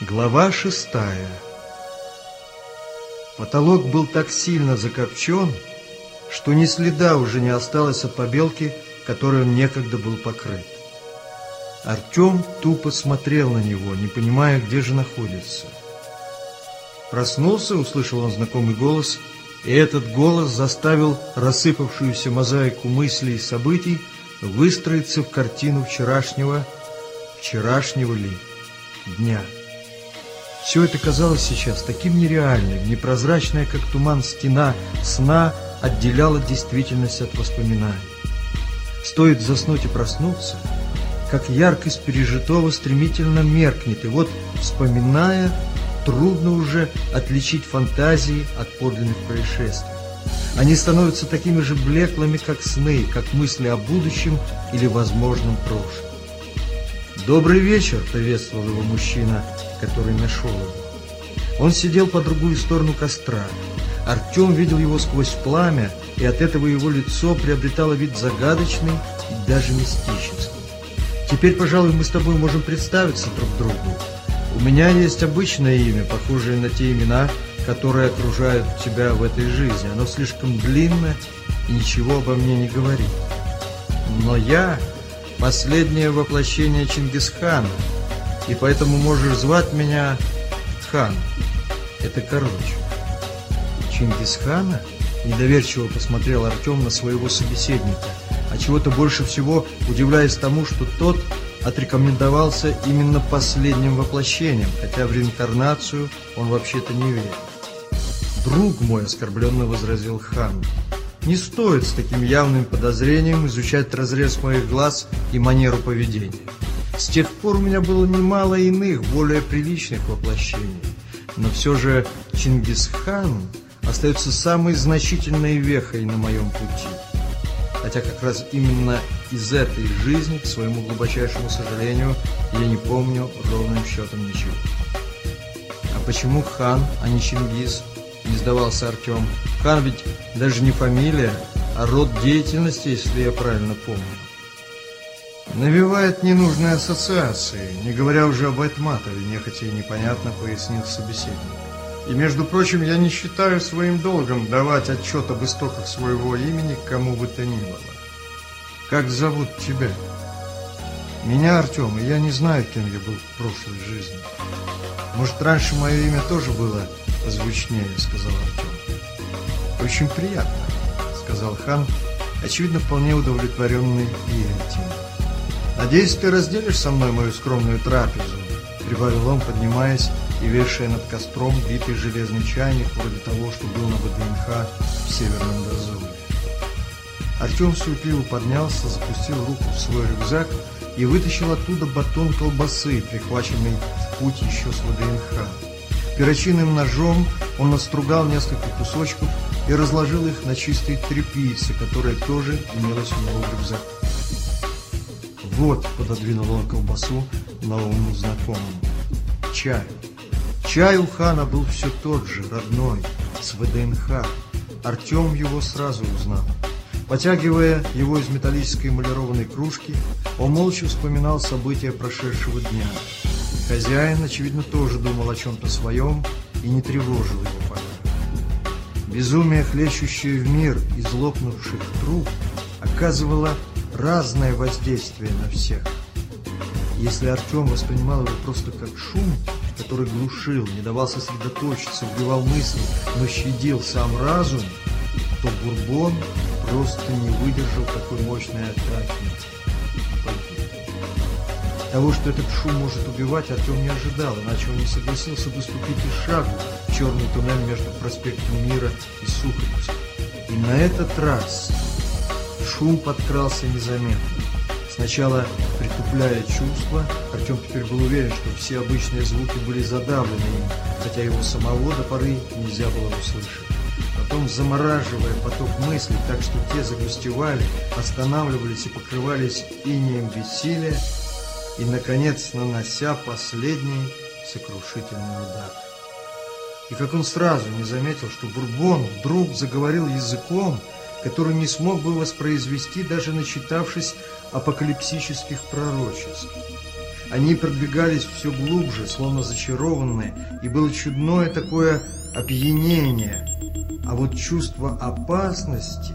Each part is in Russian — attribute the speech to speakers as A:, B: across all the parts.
A: Глава шестая Потолок был так сильно закопчен, что ни следа уже не осталось от побелки, которой он некогда был покрыт. Артем тупо смотрел на него, не понимая, где же находится. Проснулся, услышал он знакомый голос, и этот голос заставил рассыпавшуюся мозаику мыслей и событий выстроиться в картину вчерашнего, вчерашнего ли, дня. Все это казалось сейчас таким нереальным, непрозрачная, как туман стена сна отделяла действительность от воспоминаний. Стоит заснуть и проснуться, как яркость пережитого стремительно меркнет, и вот, вспоминая, трудно уже отличить фантазии от подлинных происшествий. Они становятся такими же блеклыми, как сны, как мысли о будущем или возможном прошлом. «Добрый вечер!» — приветствовал его мужчина, который нашел его. Он сидел по другую сторону костра. Артем видел его сквозь пламя, и от этого его лицо приобретало вид загадочный и даже мистический. «Теперь, пожалуй, мы с тобой можем представиться друг другу. У меня есть обычное имя, похожее на те имена, которые окружают тебя в этой жизни. Оно слишком длинно и ничего обо мне не говорит. Но я последнее воплощение Чингисхана, и поэтому можешь звать меня Хан. Это короче. Чингисхана? Недоверчиво посмотрел Артем на своего собеседника, а чего-то больше всего удивляясь тому, что тот отрекомендовался именно последним воплощением, хотя в реинкарнацию он вообще-то не верит. «Друг мой», — оскорбленно возразил хан, — «не стоит с таким явным подозрением изучать разрез моих глаз и манеру поведения. С тех пор у меня было немало иных, более приличных воплощений, но все же Чингисхан остается самой значительной вехой на моем пути. Хотя как раз именно из этой жизни, к своему глубочайшему сожалению, я не помню ровным счетом ничего. А почему хан, а не Чингис? Не сдавался Артем. Хан ведь даже не фамилия, а род деятельности, если я правильно помню. Навевает ненужные ассоциации, не говоря уже об Айтматове, нехотя и непонятно пояснил собеседник. И, между прочим, я не считаю своим долгом давать отчет об истоках своего имени кому бы то ни было. Как зовут тебя? Меня Артем, и я не знаю, кем я был в прошлой жизни. Может, раньше мое имя тоже было позвучнее, сказал Артем. Очень приятно, сказал хан, очевидно, вполне удовлетворенный и этим. Надеюсь, ты разделишь со мной мою скромную трапезу, прибавил он, поднимаясь и вешая над костром битый железный чайник, вроде того, что был на ВДНХ в Северном дозоре. Артем суетливо поднялся, запустил руку в свой рюкзак и вытащил оттуда батон колбасы, прихваченный в путь еще с ВДНХ. Перочинным ножом он настругал несколько кусочков и разложил их на чистой тряпице, которая тоже имелась у него в рюкзаке. «Вот», — пододвинул он колбасу новому знакомому, — «чай». Чай у хана был все тот же, родной, с ВДНХ. Артем его сразу узнал. Потягивая его из металлической эмалированной кружки, он молча вспоминал события прошедшего дня. Хозяин, очевидно, тоже думал о чем-то своем и не тревожил его пока. Безумие, хлещущее в мир из лопнувших труб, оказывало разное воздействие на всех. Если Артем воспринимал его просто как шум, который глушил, не давал сосредоточиться, убивал мысли, но щадил сам разум, то Бурбон просто не выдержал такой мощной атаки. Того, что этот шум может убивать, Артем не ожидал, иначе он не согласился бы ступить и шагу в черный туннель между проспектом Мира и Сухаревским. И на этот раз шум подкрался незаметно. Сначала притупляя чувства, Артем теперь был уверен, что все обычные звуки были задавлены хотя его самого до поры нельзя было услышать. Потом замораживая поток мыслей, так что те загустевали, останавливались и покрывались инеем бессилия, и, наконец, нанося последний сокрушительный удар. И как он сразу не заметил, что Бурбон вдруг заговорил языком, который не смог бы воспроизвести, даже начитавшись апокалипсических пророчеств. Они продвигались все глубже, словно зачарованные, и было чудное такое опьянение. А вот чувства опасности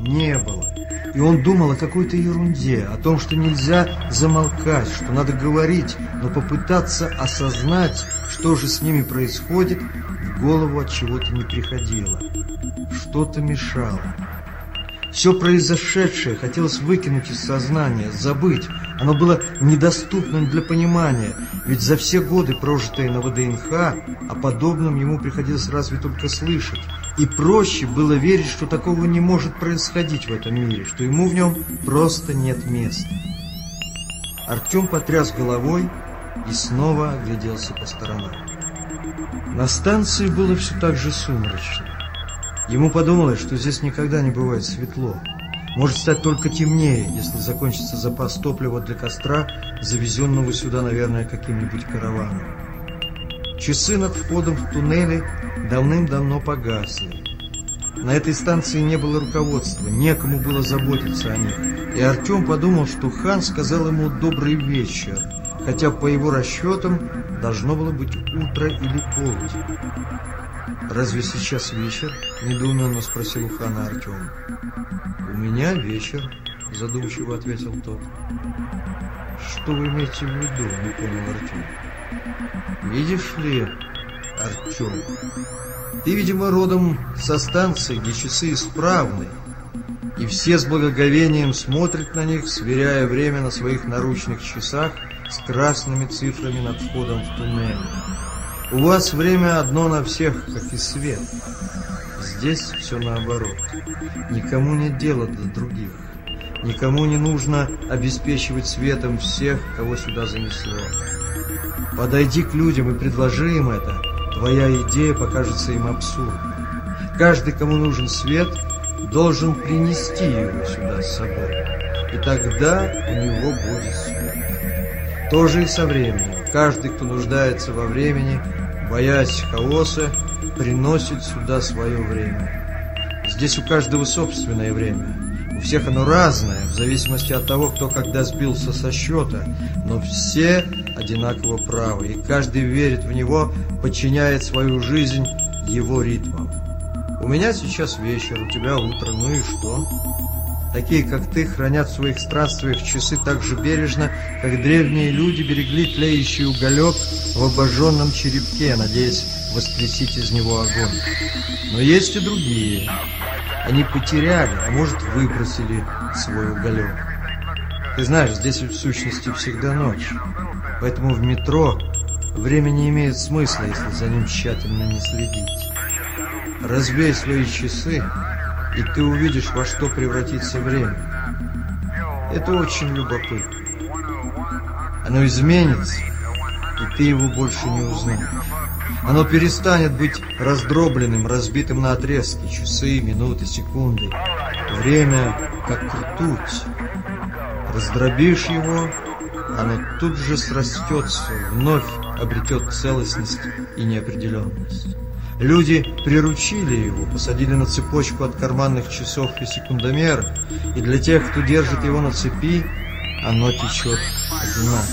A: не было. И он думал о какой-то ерунде, о том, что нельзя замолкать, что надо говорить, но попытаться осознать, что же с ними происходит, в голову от чего-то не приходило. Что-то мешало. Все произошедшее хотелось выкинуть из сознания, забыть. Оно было недоступным для понимания, ведь за все годы, прожитые на ВДНХ, о подобном ему приходилось разве только слышать. И проще было верить, что такого не может происходить в этом мире, что ему в нем просто нет места. Артем потряс головой и снова огляделся по сторонам. На станции было все так же сумрачно. Ему подумалось, что здесь никогда не бывает светло. Может стать только темнее, если закончится запас топлива для костра, завезенного сюда, наверное, каким-нибудь караваном. Часы над входом в туннели давным-давно погасли. На этой станции не было руководства, некому было заботиться о них. И Артем подумал, что хан сказал ему «добрый вечер», хотя по его расчетам должно было быть утро или полдень. «Разве сейчас вечер?» – недоуменно спросил у хана Артем. «У меня вечер», – задумчиво ответил тот. «Что вы имеете в виду?» – не понял Артем. «Видишь ли, Артем, ты, видимо, родом со станции, где часы исправны, и все с благоговением смотрят на них, сверяя время на своих наручных часах с красными цифрами над входом в туннель. У вас время одно на всех, как и свет. Здесь все наоборот. Никому нет дела до других. Никому не нужно обеспечивать светом всех, кого сюда занесло. Подойди к людям и предложи им это, твоя идея покажется им абсурдной. Каждый, кому нужен свет, должен принести его сюда с собой. И тогда у него будет свет. То же и со временем. Каждый, кто нуждается во времени, боясь хаоса, приносит сюда свое время. Здесь у каждого собственное время. У всех оно разное, в зависимости от того, кто когда сбился со счета, но все одинаково правы, и каждый верит в него, подчиняет свою жизнь его ритмам. У меня сейчас вечер, у тебя утро, ну и что? Такие, как ты, хранят в своих странствиях часы так же бережно, как древние люди берегли тлеющий уголек в обожженном черепке, надеясь воскресить из него огонь. Но есть и другие. Они потеряли, а может выбросили свой уголек. Ты знаешь, здесь в сущности всегда ночь. Поэтому в метро время не имеет смысла, если за ним тщательно не следить. Разбей свои часы, и ты увидишь, во что превратится время. Это очень любопытно. Оно изменится, и ты его больше не узнаешь. Оно перестанет быть раздробленным, разбитым на отрезки, часы, минуты, секунды. Время как ртуть. Раздробишь его, оно тут же срастется, вновь обретет целостность и неопределенность. Люди приручили его, посадили на цепочку от карманных часов и секундомер, и для тех, кто держит его на цепи, оно течет одинаково.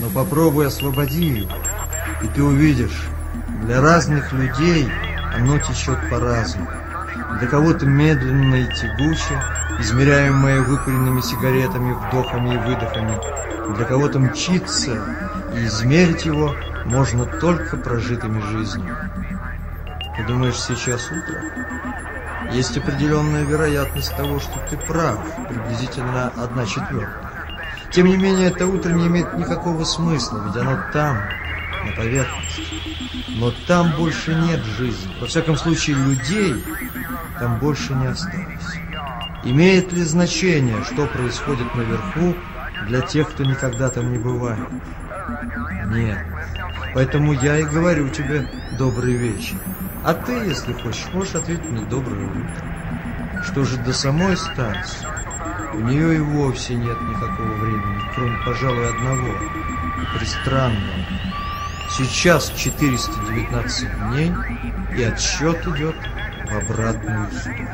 A: Но попробуй освободи его, и ты увидишь, для разных людей оно течет по-разному. Для кого-то медленно и тягуче, измеряемое выкуренными сигаретами, вдохами и выдохами. Для кого-то мчится, и измерить его можно только прожитыми жизнями. Ты думаешь, сейчас утро? Есть определенная вероятность того, что ты прав, приблизительно одна четвертая. Тем не менее, это утро не имеет никакого смысла, ведь оно там, на поверхности. Но там больше нет жизни. Во всяком случае, людей там больше не осталось. Имеет ли значение, что происходит наверху для тех, кто никогда там не бывает? Нет. Поэтому я и говорю тебе добрый вечер. А ты, если хочешь, можешь ответить мне доброе утро. Что же до самой станции? У нее и вовсе нет никакого времени, кроме, пожалуй, одного, пристранного. Сейчас 419 дней, и отсчет идет в обратную сторону.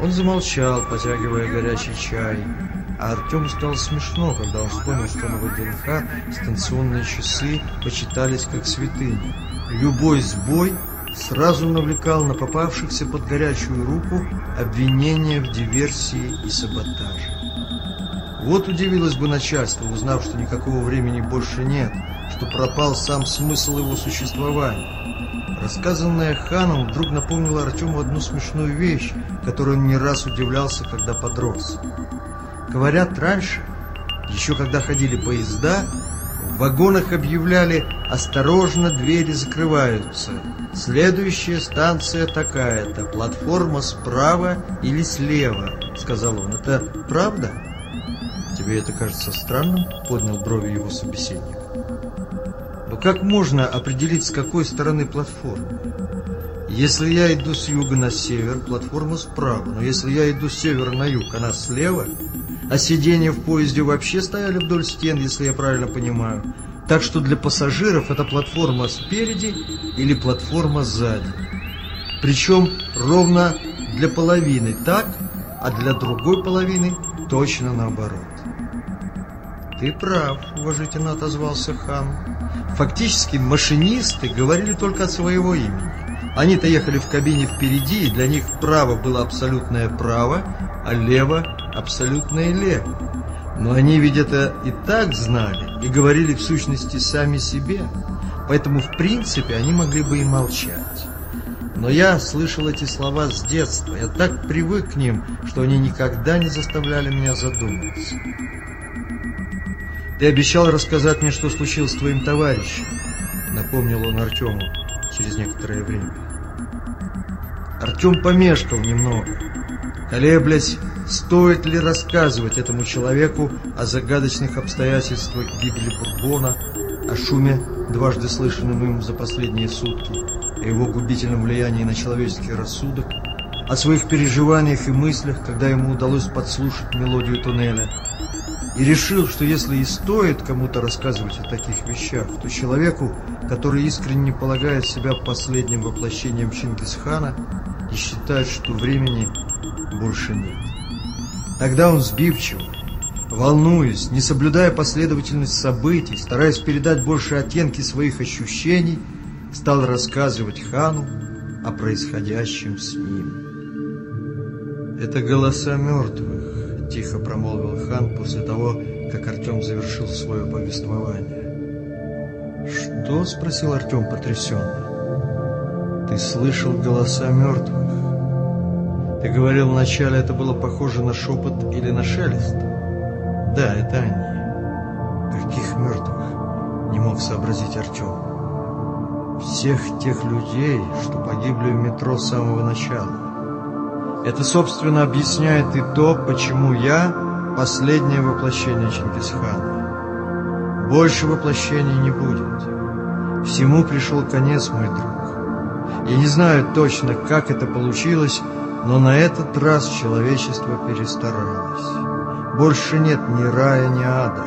A: Он замолчал, потягивая горячий чай, А Артему стало смешно, когда он вспомнил, что на ВДНХ станционные часы почитались как святыни. Любой сбой сразу навлекал на попавшихся под горячую руку обвинения в диверсии и саботаже. Вот удивилось бы начальство, узнав, что никакого времени больше нет, что пропал сам смысл его существования. Рассказанное ханом вдруг напомнило Артему одну смешную вещь, которой он не раз удивлялся, когда подрос. Говорят, раньше, еще когда ходили поезда, в вагонах объявляли «Осторожно, двери закрываются». «Следующая станция такая-то, платформа справа или слева», — сказал он. «Это правда?» «Тебе это кажется странным?» — поднял брови его собеседник. «Но как можно определить, с какой стороны платформы? Если я иду с юга на север, платформа справа, но если я иду с севера на юг, она слева, а сиденья в поезде вообще стояли вдоль стен, если я правильно понимаю. Так что для пассажиров это платформа спереди или платформа сзади. Причем ровно для половины так, а для другой половины точно наоборот. «Ты прав», — уважительно отозвался хан. «Фактически машинисты говорили только от своего имени. Они-то ехали в кабине впереди, и для них право было абсолютное право, а лево – абсолютное лево. Но они ведь это и так знали, и говорили в сущности сами себе. Поэтому, в принципе, они могли бы и молчать. Но я слышал эти слова с детства. Я так привык к ним, что они никогда не заставляли меня задуматься. «Ты обещал рассказать мне, что случилось с твоим товарищем», — напомнил он Артему через некоторое время. Артем помешкал немного, колеблясь, стоит ли рассказывать этому человеку о загадочных обстоятельствах гибели Бурбона, о шуме, дважды слышанном им за последние сутки, о его губительном влиянии на человеческий рассудок, о своих переживаниях и мыслях, когда ему удалось подслушать мелодию туннеля, и решил, что если и стоит кому-то рассказывать о таких вещах, то человеку, который искренне полагает себя последним воплощением Чингисхана и считает, что времени больше нет. Тогда он сбивчиво, волнуясь, не соблюдая последовательность событий, стараясь передать больше оттенки своих ощущений, стал рассказывать хану о происходящем с ним. Это голоса мертвых, тихо промолвил хан после того, как Артем завершил свое повествование. «Что?» — спросил Артем потрясенно. «Ты слышал голоса мертвых. Ты говорил вначале, это было похоже на шепот или на шелест. Да, это они. Каких мертвых?» — не мог сообразить Артем. «Всех тех людей, что погибли в метро с самого начала». Это, собственно, объясняет и то, почему я последнее воплощение Чингисхана. Больше воплощений не будет. Всему пришел конец, мой друг. Я не знаю точно, как это получилось, но на этот раз человечество перестаралось. Больше нет ни рая, ни ада.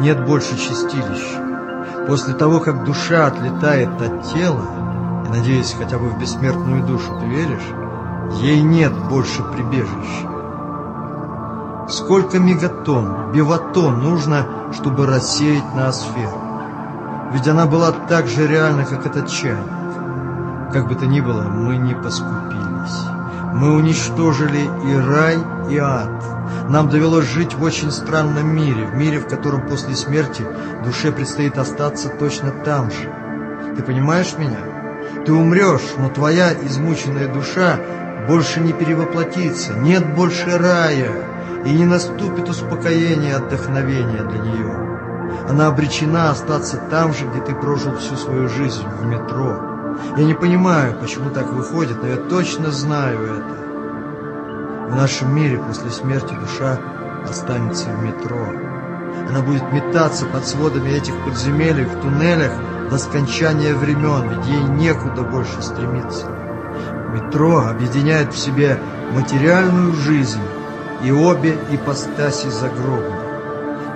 A: Нет больше чистилища. После того, как душа отлетает от тела, и, надеюсь, хотя бы в бессмертную душу ты веришь, Ей нет больше прибежища. Сколько мегатонн, биватон нужно, чтобы рассеять ноосферу? Ведь она была так же реальна, как этот чайник. Как бы то ни было, мы не поскупились. Мы уничтожили и рай, и ад. Нам довелось жить в очень странном мире, в мире, в котором после смерти душе предстоит остаться точно там же. Ты понимаешь меня? Ты умрешь, но твоя измученная душа больше не перевоплотится, нет больше рая, и не наступит успокоение и отдохновение для нее. Она обречена остаться там же, где ты прожил всю свою жизнь, в метро. Я не понимаю, почему так выходит, но я точно знаю это. В нашем мире после смерти душа останется в метро. Она будет метаться под сводами этих подземелий, в туннелях до скончания времен, ведь ей некуда больше стремиться. Метро объединяет в себе материальную жизнь и обе ипостаси загробной.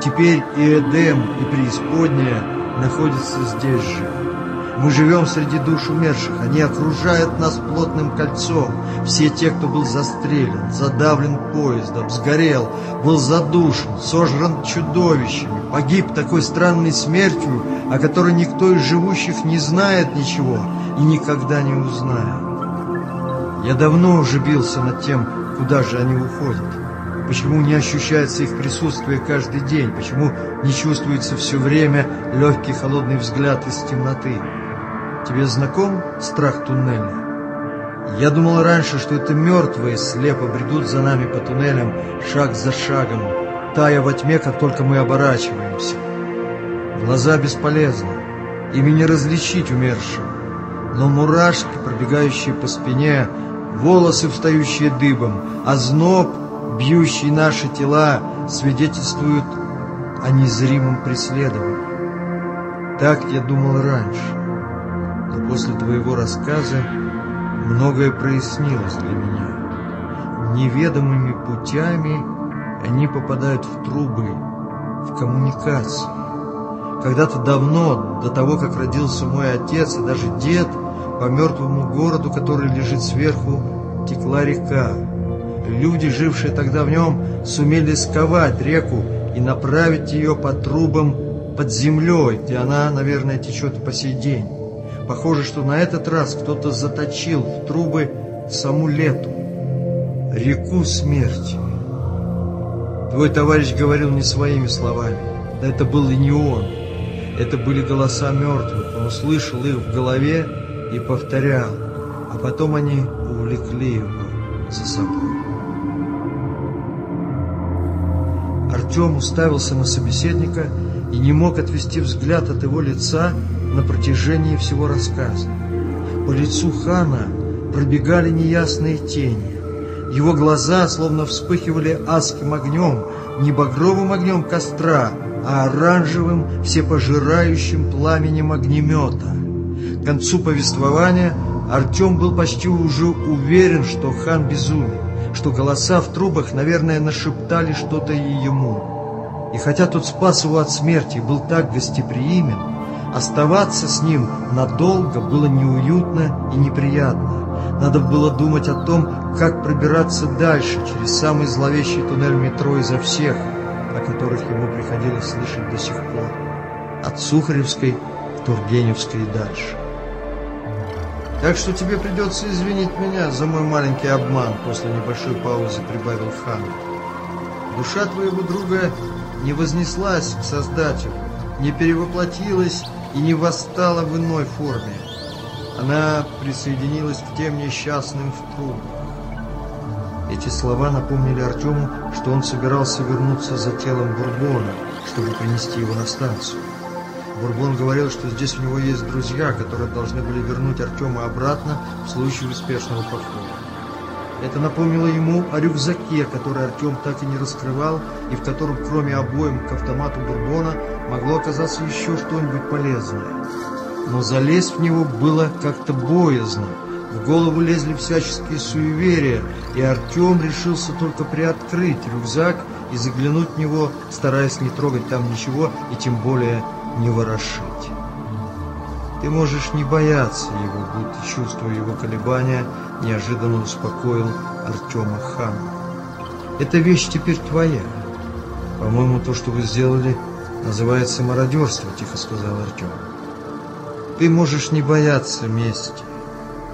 A: Теперь и Эдем, и преисподняя находятся здесь же. Мы живем среди душ умерших, они окружают нас плотным кольцом. Все те, кто был застрелен, задавлен поездом, сгорел, был задушен, сожран чудовищами, погиб такой странной смертью, о которой никто из живущих не знает ничего и никогда не узнает. Я давно уже бился над тем, куда же они уходят. Почему не ощущается их присутствие каждый день? Почему не чувствуется все время легкий холодный взгляд из темноты? Тебе знаком страх туннеля? Я думал раньше, что это мертвые слепо бредут за нами по туннелям шаг за шагом, тая во тьме, как только мы оборачиваемся. Глаза бесполезны, ими не различить умершего, но мурашки, пробегающие по спине, волосы, встающие дыбом, а зноб, бьющий наши тела, свидетельствуют о незримом преследовании. Так я думал раньше после твоего рассказа многое прояснилось для меня. Неведомыми путями они попадают в трубы, в коммуникации. Когда-то давно, до того, как родился мой отец и даже дед, по мертвому городу, который лежит сверху, текла река. Люди, жившие тогда в нем, сумели сковать реку и направить ее по трубам под землей, где она, наверное, течет по сей день. Похоже, что на этот раз кто-то заточил в трубы саму лету, реку смерти. Твой товарищ говорил не своими словами. Да это был и не он. Это были голоса мертвых. Он услышал их в голове и повторял. А потом они увлекли его за собой. Артем уставился на собеседника и не мог отвести взгляд от его лица на протяжении всего рассказа. По лицу хана пробегали неясные тени. Его глаза словно вспыхивали адским огнем, не багровым огнем костра, а оранжевым, всепожирающим пламенем огнемета. К концу повествования Артем был почти уже уверен, что хан безумен, что голоса в трубах, наверное, нашептали что-то и ему. И хотя тот спас его от смерти был так гостеприимен, Оставаться с ним надолго было неуютно и неприятно. Надо было думать о том, как пробираться дальше через самый зловещий туннель метро изо всех, о которых ему приходилось слышать до сих пор. От Сухаревской Тургеневской и дальше. Так что тебе придется извинить меня за мой маленький обман, после небольшой паузы прибавил хан. Душа твоего друга не вознеслась к Создателю, не перевоплотилась и не восстала в иной форме. Она присоединилась к тем несчастным в трубах. Эти слова напомнили Артему, что он собирался вернуться за телом Бурбона, чтобы принести его на станцию. Бурбон говорил, что здесь у него есть друзья, которые должны были вернуть Артема обратно в случае успешного похода. Это напомнило ему о рюкзаке, который Артем так и не раскрывал, и в котором, кроме обоим к автомату Бурбона, могло оказаться еще что-нибудь полезное. Но залезть в него было как-то боязно. В голову лезли всяческие суеверия, и Артем решился только приоткрыть рюкзак и заглянуть в него, стараясь не трогать там ничего и тем более не ворошить. Ты можешь не бояться его, будто чувствуя его колебания, неожиданно успокоил Артема хан. Эта вещь теперь твоя. По-моему, то, что вы сделали, называется мародерство, тихо сказал Артем. Ты можешь не бояться мести.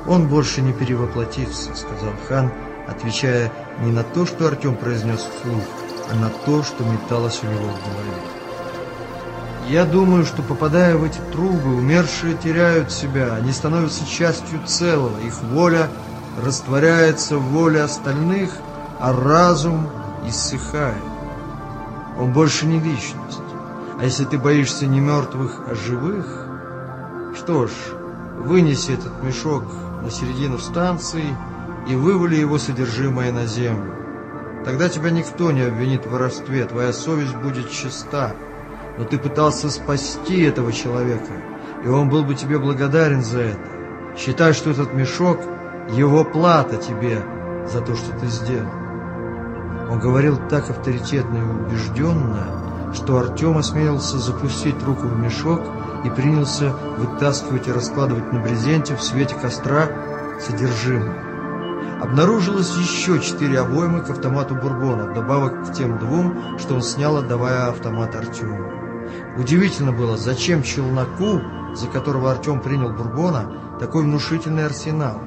A: Он больше не перевоплотится, сказал хан, отвечая не на то, что Артем произнес вслух, а на то, что металось у него в голове. Я думаю, что попадая в эти трубы, умершие теряют себя, они становятся частью целого, их воля растворяется в воле остальных, а разум иссыхает. Он больше не личность. А если ты боишься не мертвых, а живых, что ж, вынеси этот мешок на середину станции и вывали его содержимое на землю. Тогда тебя никто не обвинит в воровстве, твоя совесть будет чиста но ты пытался спасти этого человека, и он был бы тебе благодарен за это. Считай, что этот мешок – его плата тебе за то, что ты сделал. Он говорил так авторитетно и убежденно, что Артем осмелился запустить руку в мешок и принялся вытаскивать и раскладывать на брезенте в свете костра содержимое. Обнаружилось еще четыре обоймы к автомату Бурбона, вдобавок к тем двум, что он снял, отдавая автомат Артему. Удивительно было, зачем челноку, за которого Артем принял Бурбона, такой внушительный арсенал.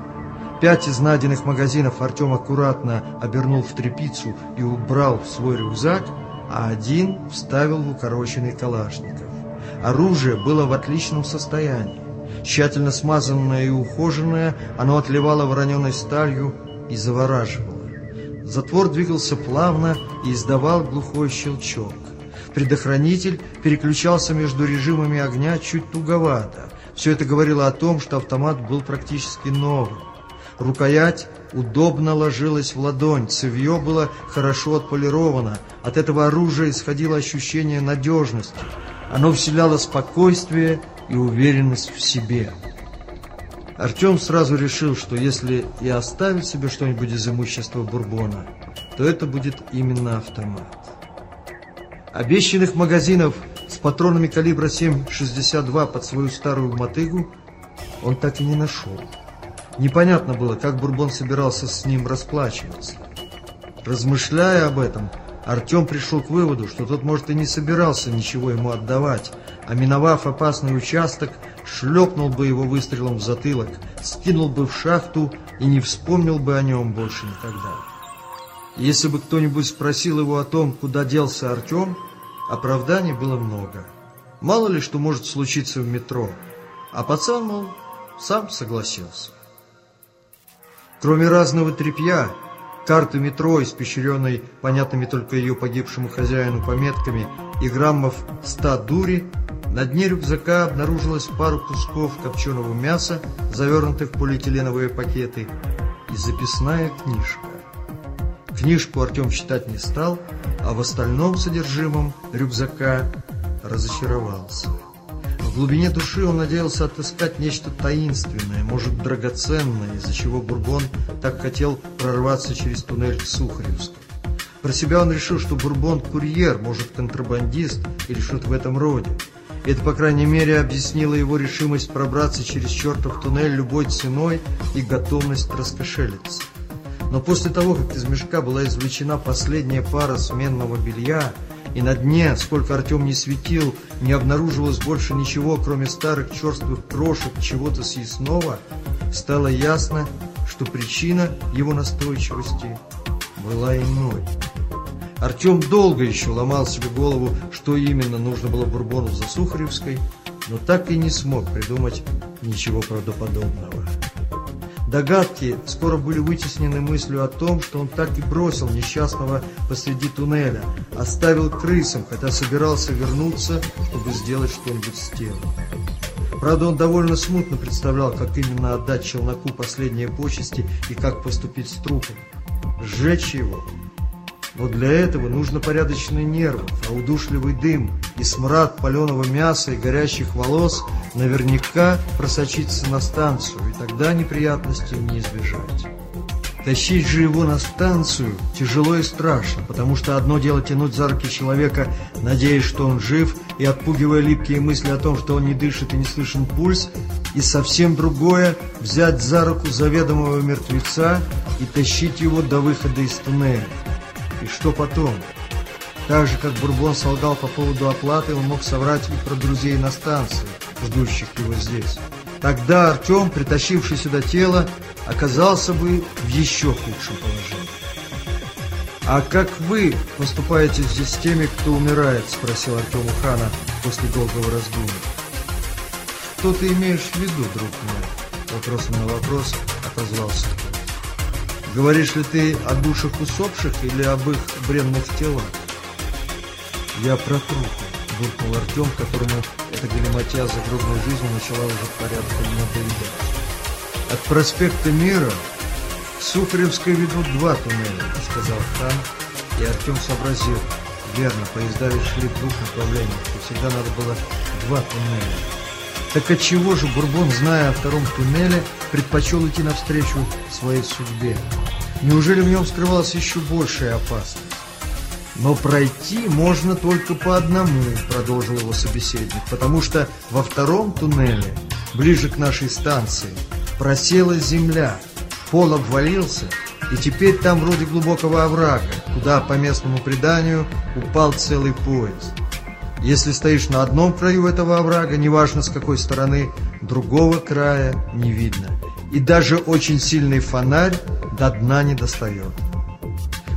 A: Пять из найденных магазинов Артем аккуратно обернул в тряпицу и убрал в свой рюкзак, а один вставил в укороченный калашников. Оружие было в отличном состоянии. Тщательно смазанное и ухоженное, оно отливало вороненой сталью и завораживало. Затвор двигался плавно и издавал глухой щелчок. Предохранитель переключался между режимами огня чуть туговато. Все это говорило о том, что автомат был практически новым. Рукоять удобно ложилась в ладонь, цевье было хорошо отполировано. От этого оружия исходило ощущение надежности. Оно вселяло спокойствие и уверенность в себе. Артем сразу решил, что если и оставит себе что-нибудь из имущества Бурбона, то это будет именно автомат. Обещанных магазинов с патронами калибра 7,62 под свою старую мотыгу он так и не нашел. Непонятно было, как Бурбон собирался с ним расплачиваться. Размышляя об этом, Артем пришел к выводу, что тот, может, и не собирался ничего ему отдавать, а миновав опасный участок, шлепнул бы его выстрелом в затылок, скинул бы в шахту и не вспомнил бы о нем больше никогда. Если бы кто-нибудь спросил его о том, куда делся Артем, оправданий было много. Мало ли что может случиться в метро, а пацан, мол, сам согласился. Кроме разного тряпья, карты метро, испещренной понятными только ее погибшему хозяину пометками, и граммов ста дури, на дне рюкзака обнаружилась пару кусков копченого мяса, завернутых в полиэтиленовые пакеты, и записная книжка. Книжку Артем читать не стал, а в остальном содержимом рюкзака разочаровался. В глубине души он надеялся отыскать нечто таинственное, может, драгоценное, из-за чего Бурбон так хотел прорваться через туннель к Сухаревску. Про себя он решил, что Бурбон – курьер, может, контрабандист или что-то в этом роде. Это, по крайней мере, объяснило его решимость пробраться через чертов туннель любой ценой и готовность раскошелиться. Но после того, как из мешка была извлечена последняя пара сменного белья, и на дне, сколько Артем не светил, не обнаруживалось больше ничего, кроме старых черствых крошек чего-то съестного, стало ясно, что причина его настойчивости была иной. Артем долго еще ломал себе голову, что именно нужно было Бурбону за Сухаревской, но так и не смог придумать ничего правдоподобного. Догадки скоро были вытеснены мыслью о том, что он так и бросил несчастного посреди туннеля, оставил крысам, хотя собирался вернуться, чтобы сделать что-нибудь с телом. Правда, он довольно смутно представлял, как именно отдать челноку последние почести и как поступить с трупом. Сжечь его но для этого нужно порядочный нервов, а удушливый дым и смрад паленого мяса и горящих волос наверняка просочится на станцию, и тогда неприятностей не избежать. Тащить же его на станцию тяжело и страшно, потому что одно дело тянуть за руки человека, надеясь, что он жив, и отпугивая липкие мысли о том, что он не дышит и не слышен пульс, и совсем другое – взять за руку заведомого мертвеца и тащить его до выхода из туннеля. И что потом? Так же, как Бурбон солгал по поводу оплаты, он мог соврать и про друзей на станции, ждущих его здесь. Тогда Артем, притащивший сюда тело, оказался бы в еще худшем положении. «А как вы поступаете здесь с теми, кто умирает?» – спросил Артем у хана после долгого раздумья. «Что ты имеешь в виду, друг мой?» Вопросом на вопрос отозвался Говоришь ли ты о душах усопших или об их бренных телах? Я про трупы, буркнул Артем, которому эта галиматья загробной жизни начала уже в порядке надоедать. От проспекта Мира к Сухаревской ведут два туннеля, сказал хан, и Артем сообразил. Верно, поезда ведь шли в двух направлениях, и всегда надо было два туннеля. Так отчего же Бурбон, зная о втором туннеле, предпочел идти навстречу своей судьбе? Неужели в нем скрывалась еще большая опасность? Но пройти можно только по одному, продолжил его собеседник, потому что во втором туннеле, ближе к нашей станции, просела земля, пол обвалился, и теперь там вроде глубокого оврага, куда, по местному преданию, упал целый поезд. Если стоишь на одном краю этого оврага, неважно с какой стороны, другого края не видно. И даже очень сильный фонарь до дна не достает.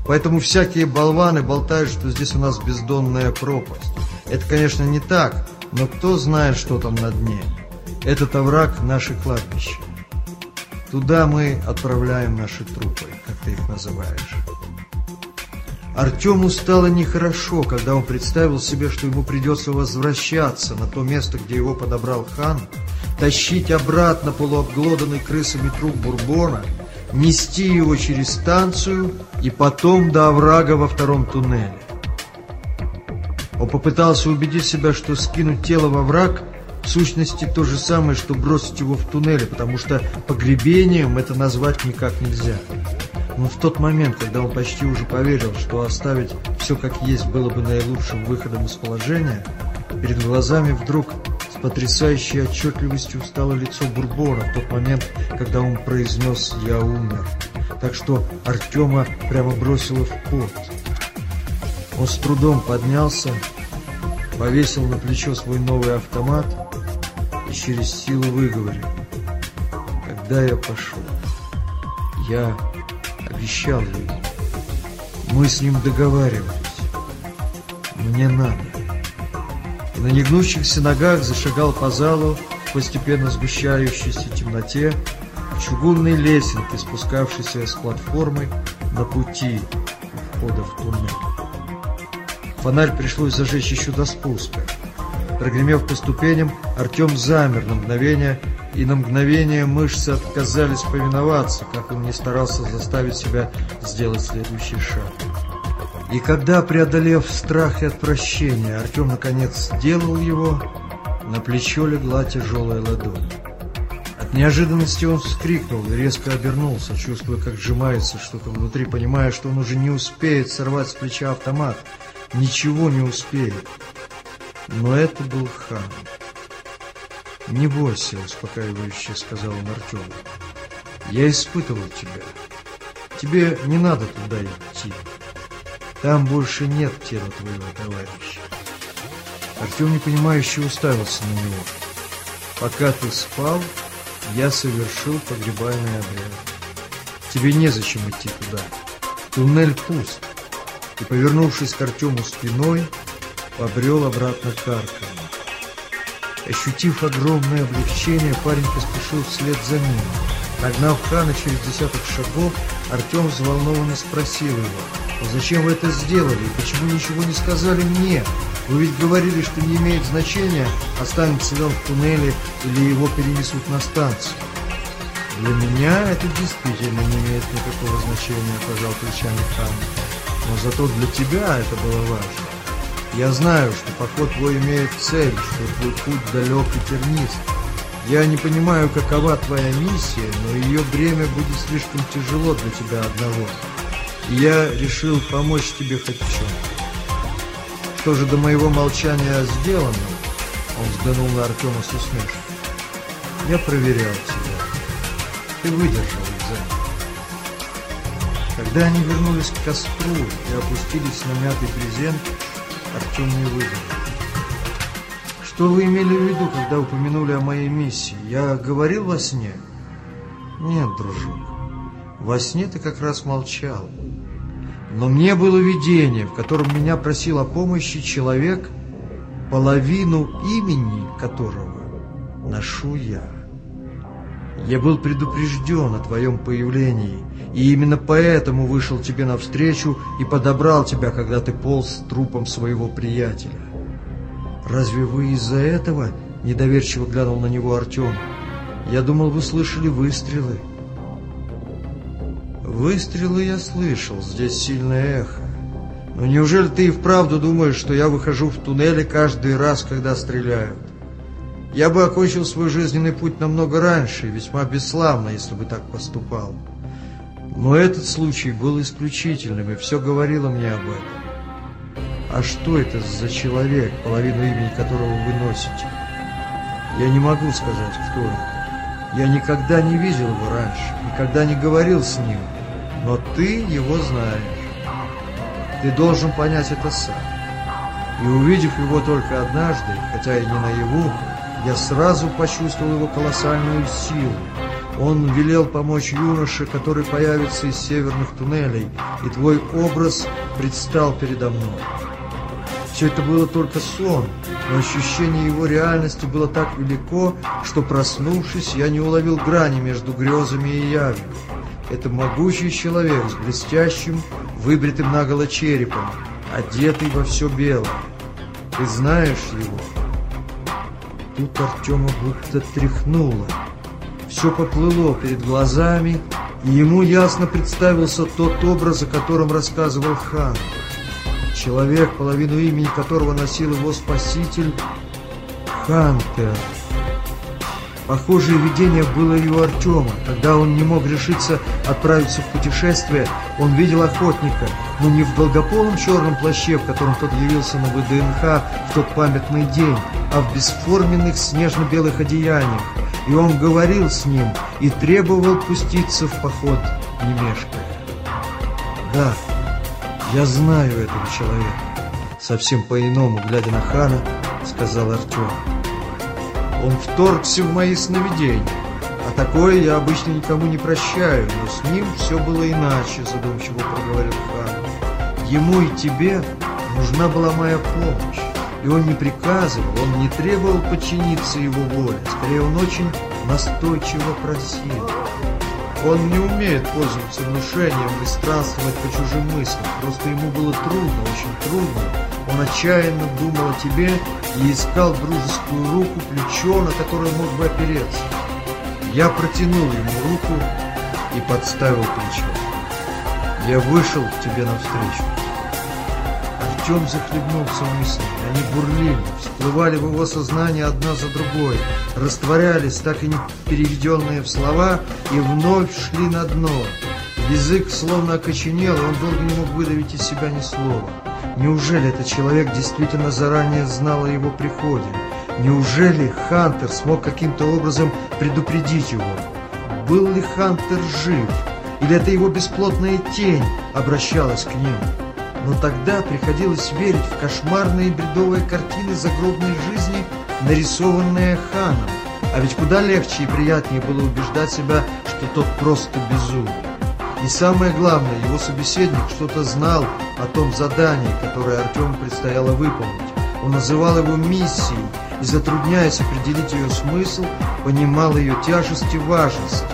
A: Поэтому всякие болваны болтают, что здесь у нас бездонная пропасть. Это, конечно, не так, но кто знает, что там на дне. Этот овраг – наше кладбище. Туда мы отправляем наши трупы, как ты их называешь. Артему стало нехорошо, когда он представил себе, что ему придется возвращаться на то место, где его подобрал хан, тащить обратно полуобглоданный крысами труп Бурбона, нести его через станцию и потом до оврага во втором туннеле. Он попытался убедить себя, что скинуть тело во враг в сущности то же самое, что бросить его в туннеле, потому что погребением это назвать никак нельзя. Но в тот момент, когда он почти уже поверил, что оставить все как есть было бы наилучшим выходом из положения, перед глазами вдруг с потрясающей отчетливостью стало лицо Бурбора в тот момент, когда он произнес «Я умер». Так что Артема прямо бросило в пот. Он с трудом поднялся, повесил на плечо свой новый автомат и через силу выговорил. Когда я пошел, я обещал ей. Мы с ним договаривались. Мне надо. И на негнущихся ногах зашагал по залу в постепенно сгущающейся темноте чугунной лесенке, спускавшейся с платформы на пути входа в туннель. Фонарь пришлось зажечь еще до спуска. Прогремев по ступеням, Артем замер на мгновение, и на мгновение мышцы отказались повиноваться, как он не старался заставить себя сделать следующий шаг. И когда, преодолев страх и отвращение, Артем наконец сделал его, на плечо легла тяжелая ладонь. От неожиданности он вскрикнул и резко обернулся, чувствуя, как сжимается что-то внутри, понимая, что он уже не успеет сорвать с плеча автомат. Ничего не успеет. Но это был хан. «Не бойся», — успокаивающе сказал он Артему. «Я испытывал тебя. Тебе не надо туда идти. Там больше нет тела твоего товарища». Артем непонимающе уставился на него. «Пока ты спал, я совершил погребальный обряд. Тебе незачем идти туда. Туннель пуст». И, повернувшись к Артему спиной, побрел обратно к аркам. Ощутив огромное облегчение, парень поспешил вслед за ним. Нагнав Хана через десяток шагов, Артем взволнованно спросил его, «А «Зачем вы это сделали почему ничего не сказали мне? Вы ведь говорили, что не имеет значения, останется ли он в туннеле или его перенесут на станцию». «Для меня это действительно не имеет никакого значения», – пожал плечами Хан. «Но зато для тебя это было важно. Я знаю, что поход твой имеет цель, что твой путь далек и тернист. Я не понимаю, какова твоя миссия, но ее бремя будет слишком тяжело для тебя одного. И я решил помочь тебе хоть в чем. Что же до моего молчания сделано? Он взглянул на Артема с усмешкой. Я проверял тебя. Ты выдержал экзамен. Когда они вернулись к костру и опустились на мятый презент, Артем не выдержал. Что вы имели в виду, когда упомянули о моей миссии? Я говорил во сне? Нет, дружок. Во сне ты как раз молчал. Но мне было видение, в котором меня просил о помощи человек, половину имени которого ношу я. Я был предупрежден о твоем появлении, и именно поэтому вышел тебе навстречу и подобрал тебя, когда ты полз с трупом своего приятеля. Разве вы из-за этого?» — недоверчиво глянул на него Артем. «Я думал, вы слышали выстрелы». «Выстрелы я слышал, здесь сильное эхо. Но неужели ты и вправду думаешь, что я выхожу в туннеле каждый раз, когда стреляют? Я бы окончил свой жизненный путь намного раньше весьма бесславно, если бы так поступал». Но этот случай был исключительным, и все говорило мне об этом. А что это за человек, половину имени которого вы носите? Я не могу сказать, кто это. Я никогда не видел его раньше, никогда не говорил с ним, но ты его знаешь. Ты должен понять это сам. И увидев его только однажды, хотя и не наяву, я сразу почувствовал его колоссальную силу. Он велел помочь юноше, который появится из северных туннелей, и твой образ предстал передо мной. Все это было только сон, но ощущение его реальности было так велико, что, проснувшись, я не уловил грани между грезами и явью. Это могучий человек с блестящим, выбритым наголо черепом, одетый во все белое. Ты знаешь его? Тут Артема будто тряхнуло. Все поплыло перед глазами, и ему ясно представился тот образ, о котором рассказывал хан. Человек, половину имени которого носил его спаситель, Хантер. Похожее видение было и у Артема. Когда он не мог решиться отправиться в путешествие, он видел охотника, но не в долгополом черном плаще, в котором тот явился на ВДНХ в тот памятный день, а в бесформенных снежно-белых одеяниях. И он говорил с ним и требовал пуститься в поход, не мешкая. Да, я знаю этого человека. Совсем по-иному, глядя на Хана, сказал Артем. Он вторгся в мои сновидения. А такое я обычно никому не прощаю, но с ним все было иначе, задумчиво проговорил хан. Ему и тебе нужна была моя помощь. И он не приказывал, он не требовал подчиниться его воле. Скорее, он очень настойчиво просил. Он не умеет пользоваться внушением и странствовать по чужим мыслям. Просто ему было трудно, очень трудно. Он отчаянно думал о тебе и искал дружескую руку, плечо, на которое мог бы опереться. Я протянул ему руку и подставил плечо. Я вышел к тебе навстречу. Артем захлебнулся мыслями. Они бурлили, всплывали в его сознание одна за другой, растворялись, так и не переведенные в слова, и вновь шли на дно. Язык словно окоченел, он долго не мог выдавить из себя ни слова. Неужели этот человек действительно заранее знал о его приходе? Неужели Хантер смог каким-то образом предупредить его? Был ли Хантер жив? Или это его бесплотная тень обращалась к ним? Но тогда приходилось верить в кошмарные бредовые картины загробной жизни, нарисованные Ханом. А ведь куда легче и приятнее было убеждать себя, что тот просто безумен. И самое главное, его собеседник что-то знал о том задании, которое Артему предстояло выполнить. Он называл его миссией и, затрудняясь определить ее смысл, понимал ее тяжесть и важность,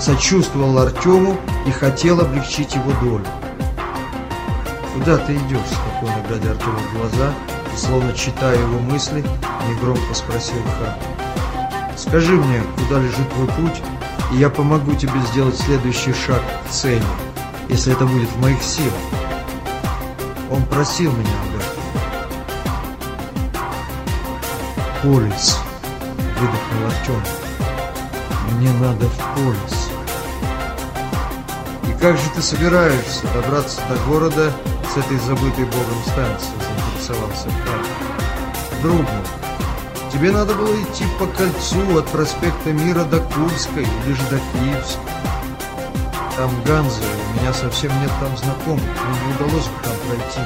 A: сочувствовал Артему и хотел облегчить его долю. «Куда ты идешь?» – спокойно глядя Артему в глаза и, словно читая его мысли, негромко спросил хан. «Скажи мне, куда лежит твой путь, и я помогу тебе сделать следующий шаг к цели, если это будет в моих силах». Он просил меня об этом. «Полис», – выдохнул Артем. «Мне надо в полис». «И как же ты собираешься добраться до города с этой забытой богом станции?» – заинтересовался Павел. «Друг мой, тебе надо было идти по кольцу от проспекта Мира до Курской или же до Киевска. Там Ганза, у меня совсем нет там знакомых, мне не удалось бы там пройти.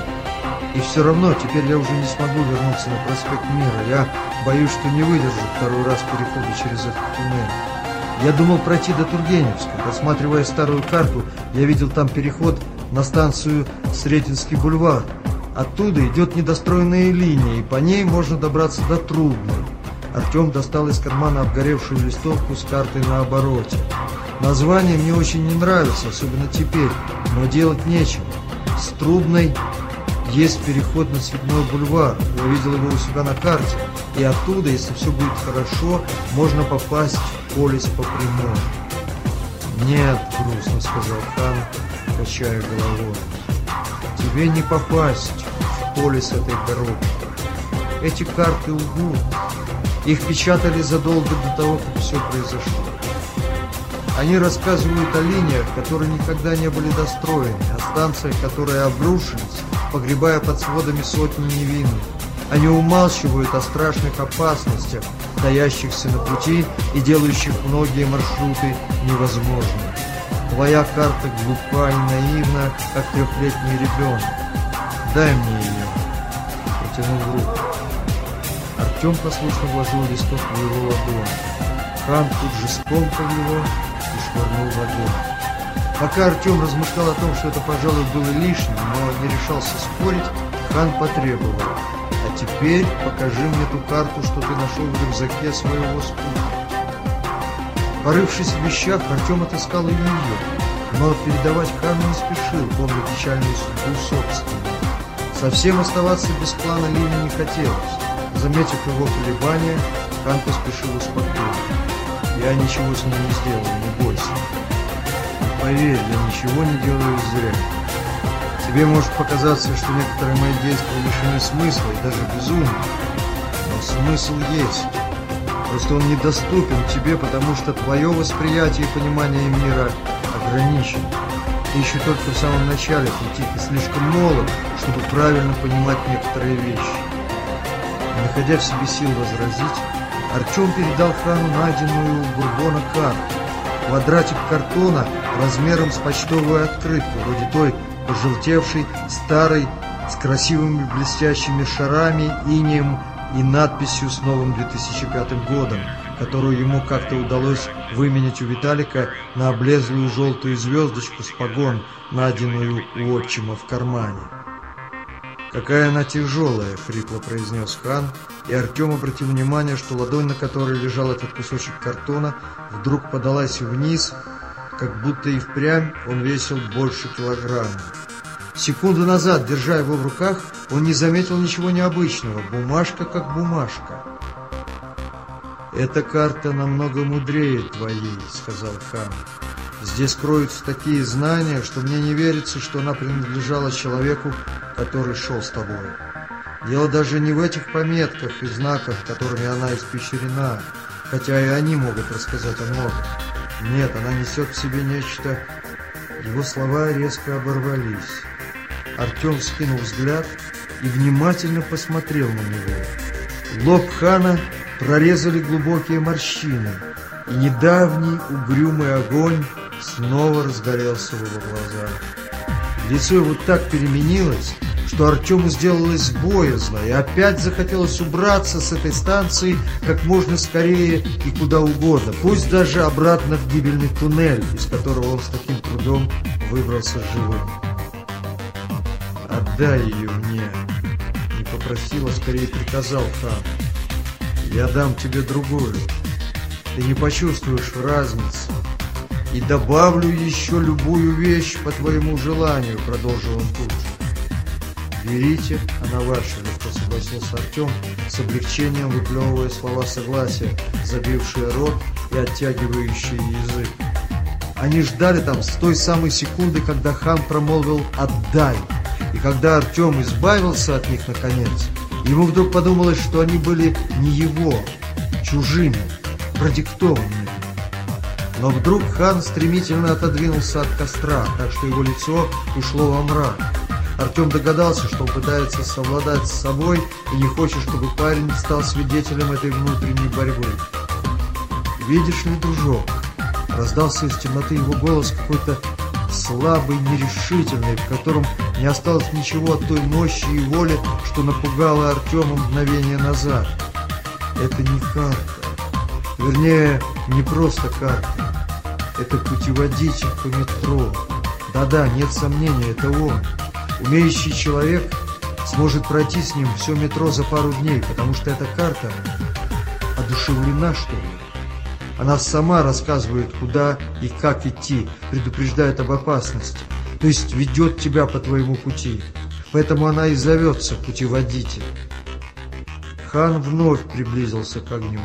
A: И все равно теперь я уже не смогу вернуться на проспект Мира. Я боюсь, что не выдержу второй раз перехода через этот туннель. Я думал пройти до Тургеневска. Рассматривая старую карту, я видел там переход на станцию Сретенский бульвар. Оттуда идет недостроенная линия, и по ней можно добраться до Трубной. Артем достал из кармана обгоревшую листовку с картой на обороте. Название мне очень не нравится, особенно теперь, но делать нечего. С Трубной есть переход на Цветной бульвар. Я видел его у себя на карте. И оттуда, если все будет хорошо, можно попасть в полис по прямой. «Нет», — грустно сказал хан, качая головой. «Тебе не попасть в полис этой дороги. Эти карты лгут. Их печатали задолго до того, как все произошло. Они рассказывают о линиях, которые никогда не были достроены, о станциях, которые обрушились, погребая под сводами сотни невинных. Они умалчивают о страшных опасностях, таящихся на пути и делающих многие маршруты невозможными. Твоя карта глупа и наивна, как трехлетний ребенок. Дай мне ее. Протянул руку. Артем послушно вложил листок в его ладонь. Хан тут же скомкал его и швырнул в огонь. Пока Артем размышлял о том, что это, пожалуй, было лишним, но не решался спорить, Хан потребовал. «А теперь покажи мне ту карту, что ты нашел в рюкзаке своего спутника». Порывшись в вещах, Артем отыскал и ее, но передавать Хану не спешил, помня печальную судьбу собственную. Совсем оставаться без плана Лине не хотелось. Заметив его колебания, Хан поспешил успокоить. «Я ничего с ним не сделал, не бойся. Поверь, я ничего не делаю зря. Тебе может показаться, что некоторые мои действия лишены смысла и даже безумны, но смысл есть». Просто он недоступен тебе, потому что твое восприятие и понимание мира ограничено. Ты еще только в самом начале пути, ты слишком молод, чтобы правильно понимать некоторые вещи. Находя в себе сил возразить, Артем передал Хану найденную у Бурбона карту. Квадратик картона размером с почтовую открытку, вроде той пожелтевшей, старой, с красивыми блестящими шарами, инеем и надписью с новым 2005 годом, которую ему как-то удалось выменять у Виталика на облезлую желтую звездочку с погон, найденную у отчима в кармане. «Какая она тяжелая!» — хрипло произнес хан, и Артем обратил внимание, что ладонь, на которой лежал этот кусочек картона, вдруг подалась вниз, как будто и впрямь он весил больше килограмма. Секунду назад, держа его в руках, он не заметил ничего необычного. Бумажка как бумажка. «Эта карта намного мудрее твоей», — сказал хан. «Здесь кроются такие знания, что мне не верится, что она принадлежала человеку, который шел с тобой. Дело даже не в этих пометках и знаках, которыми она испещрена, хотя и они могут рассказать о многом. Нет, она несет в себе нечто...» Его слова резко оборвались. Артем скинул взгляд и внимательно посмотрел на него. Лоб хана прорезали глубокие морщины, и недавний угрюмый огонь снова разгорелся в его глазах. Лицо его так переменилось, что Артему сделалось боязно, и опять захотелось убраться с этой станции как можно скорее и куда угодно, пусть даже обратно в гибельный туннель, из которого он с таким трудом выбрался живым. «Отдай ее мне!» Не попросил, а скорее приказал хан. «Я дам тебе другую. Ты не почувствуешь разницы. И добавлю еще любую вещь по твоему желанию», продолжил он тут. «Берите, она ваша», легко согласился Артем, с облегчением выплевывая слова согласия, забившие рот и оттягивающие язык. Они ждали там с той самой секунды, когда хан промолвил «отдай». И когда Артем избавился от них наконец, ему вдруг подумалось, что они были не его, чужими, продиктованными. Но вдруг хан стремительно отодвинулся от костра, так что его лицо ушло во мрак. Артем догадался, что он пытается совладать с собой и не хочет, чтобы парень стал свидетелем этой внутренней борьбы. «Видишь ли, дружок?» Раздался из темноты его голос какой-то слабый, нерешительный, в котором не осталось ничего от той мощи и воли, что напугало Артема мгновение назад. Это не карта. Вернее, не просто карта. Это путеводитель по метро. Да-да, нет сомнения, это он. Умеющий человек сможет пройти с ним все метро за пару дней, потому что эта карта одушевлена, что ли. Она сама рассказывает, куда и как идти, предупреждает об опасности, то есть ведет тебя по твоему пути. Поэтому она и зовется путеводитель. Хан вновь приблизился к огню.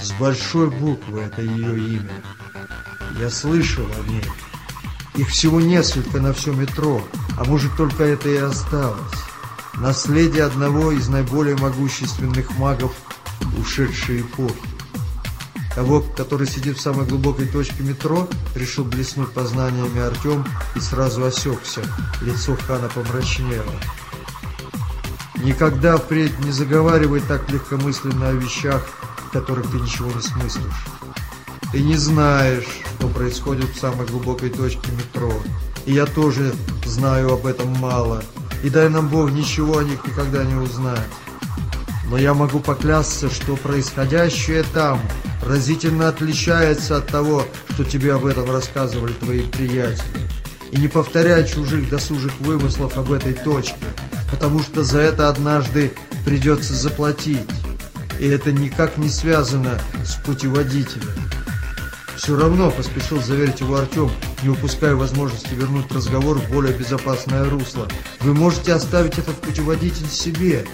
A: С большой буквы это ее имя. Я слышал о ней. Их всего несколько на все метро, а может только это и осталось. Наследие одного из наиболее могущественных магов ушедшей эпохи. Того, который сидит в самой глубокой точке метро, решил блеснуть познаниями Артем и сразу осекся. Лицо хана помрачнело. Никогда впредь не заговаривай так легкомысленно о вещах, в которых ты ничего не смыслишь. Ты не знаешь, что происходит в самой глубокой точке метро. И я тоже знаю об этом мало. И дай нам Бог ничего о них никогда не узнать. Но я могу поклясться, что происходящее там разительно отличается от того, что тебе об этом рассказывали твои приятели. И не повторяй чужих досужих вымыслов об этой точке потому что за это однажды придется заплатить. И это никак не связано с путеводителем. Все равно, поспешил заверить его Артем, не упуская возможности вернуть разговор в более безопасное русло. Вы можете оставить этот путеводитель себе.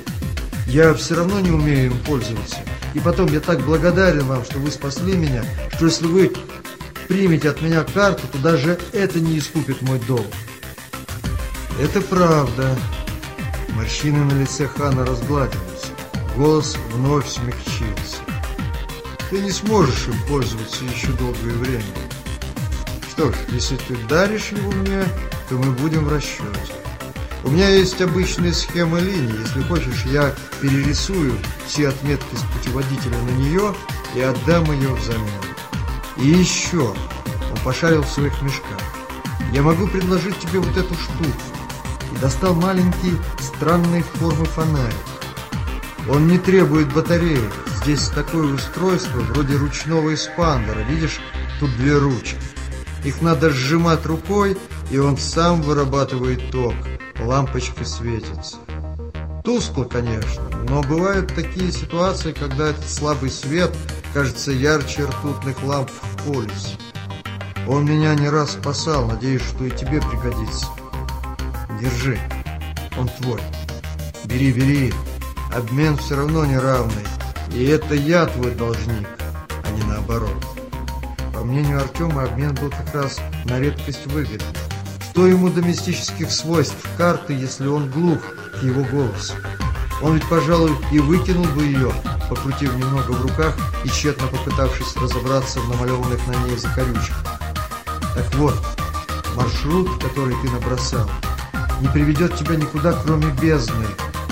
A: Я все равно не умею им пользоваться. И потом, я так благодарен вам, что вы спасли меня, что если вы примете от меня карту, то даже это не искупит мой долг. Это правда, Морщины на лице Хана разгладились. Голос вновь смягчился. Ты не сможешь им пользоваться еще долгое время. Что ж, если ты даришь его мне, то мы будем в расчете. У меня есть обычная схема линий. Если хочешь, я перерисую все отметки с путеводителя на нее и отдам ее взамен. И еще, он пошарил в своих мешках. Я могу предложить тебе вот эту штуку и достал маленький странной формы фонарик. Он не требует батареек. Здесь такое устройство, вроде ручного эспандера. Видишь, тут две ручки. Их надо сжимать рукой, и он сам вырабатывает ток. Лампочка светится. Тускло, конечно, но бывают такие ситуации, когда этот слабый свет кажется ярче ртутных ламп в полюсе. Он меня не раз спасал, надеюсь, что и тебе пригодится. Держи, он твой. Бери, бери, обмен все равно неравный. И это я твой должник, а не наоборот. По мнению Артема, обмен был как раз на редкость выгоден. Что ему до мистических свойств карты, если он глух к его голосу? Он ведь, пожалуй, и выкинул бы ее, покрутив немного в руках и тщетно попытавшись разобраться в намалеванных на ней закорючках. Так вот, маршрут, который ты набросал, не приведет тебя никуда, кроме бездны»,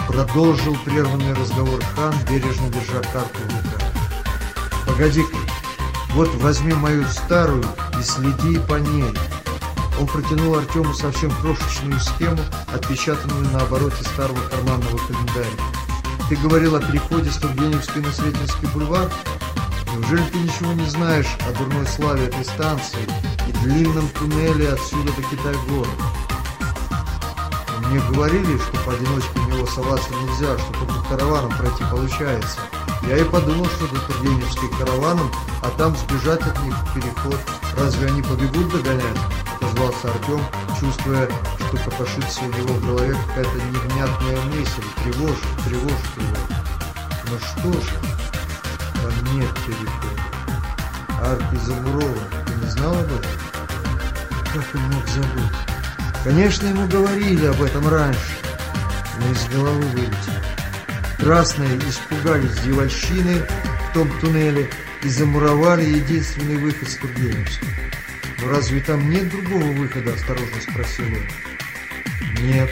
A: продолжил прерванный разговор хан, бережно держа карту в руках. «Погоди-ка, вот возьми мою старую и следи по ней». Он протянул Артему совсем крошечную схему, отпечатанную на обороте старого карманного календаря. «Ты говорил о переходе с Тургеневской на Сретенский бульвар? Неужели ты ничего не знаешь о дурной славе этой станции и длинном туннеле отсюда до Китай-города?» Мне говорили, что поодиночке в него соваться нельзя, что только караваном пройти получается. Я и подумал, что до Тургеневской караваном, а там сбежать от них в переход. Разве они побегут догонять? Отозвался Артем, чувствуя, что копошится у него в голове какая-то невнятная мысль, тревожит, тревожит его. Ну что ж, там нет перехода. Арки замурован, ты не знал об этом? Как он мог забыть? Конечно, ему говорили об этом раньше, но из головы вылетело. Красные испугались дьявольщины в том туннеле и замуровали единственный выход с Тургеневска. «Но разве там нет другого выхода?» – осторожно спросил он. «Нет».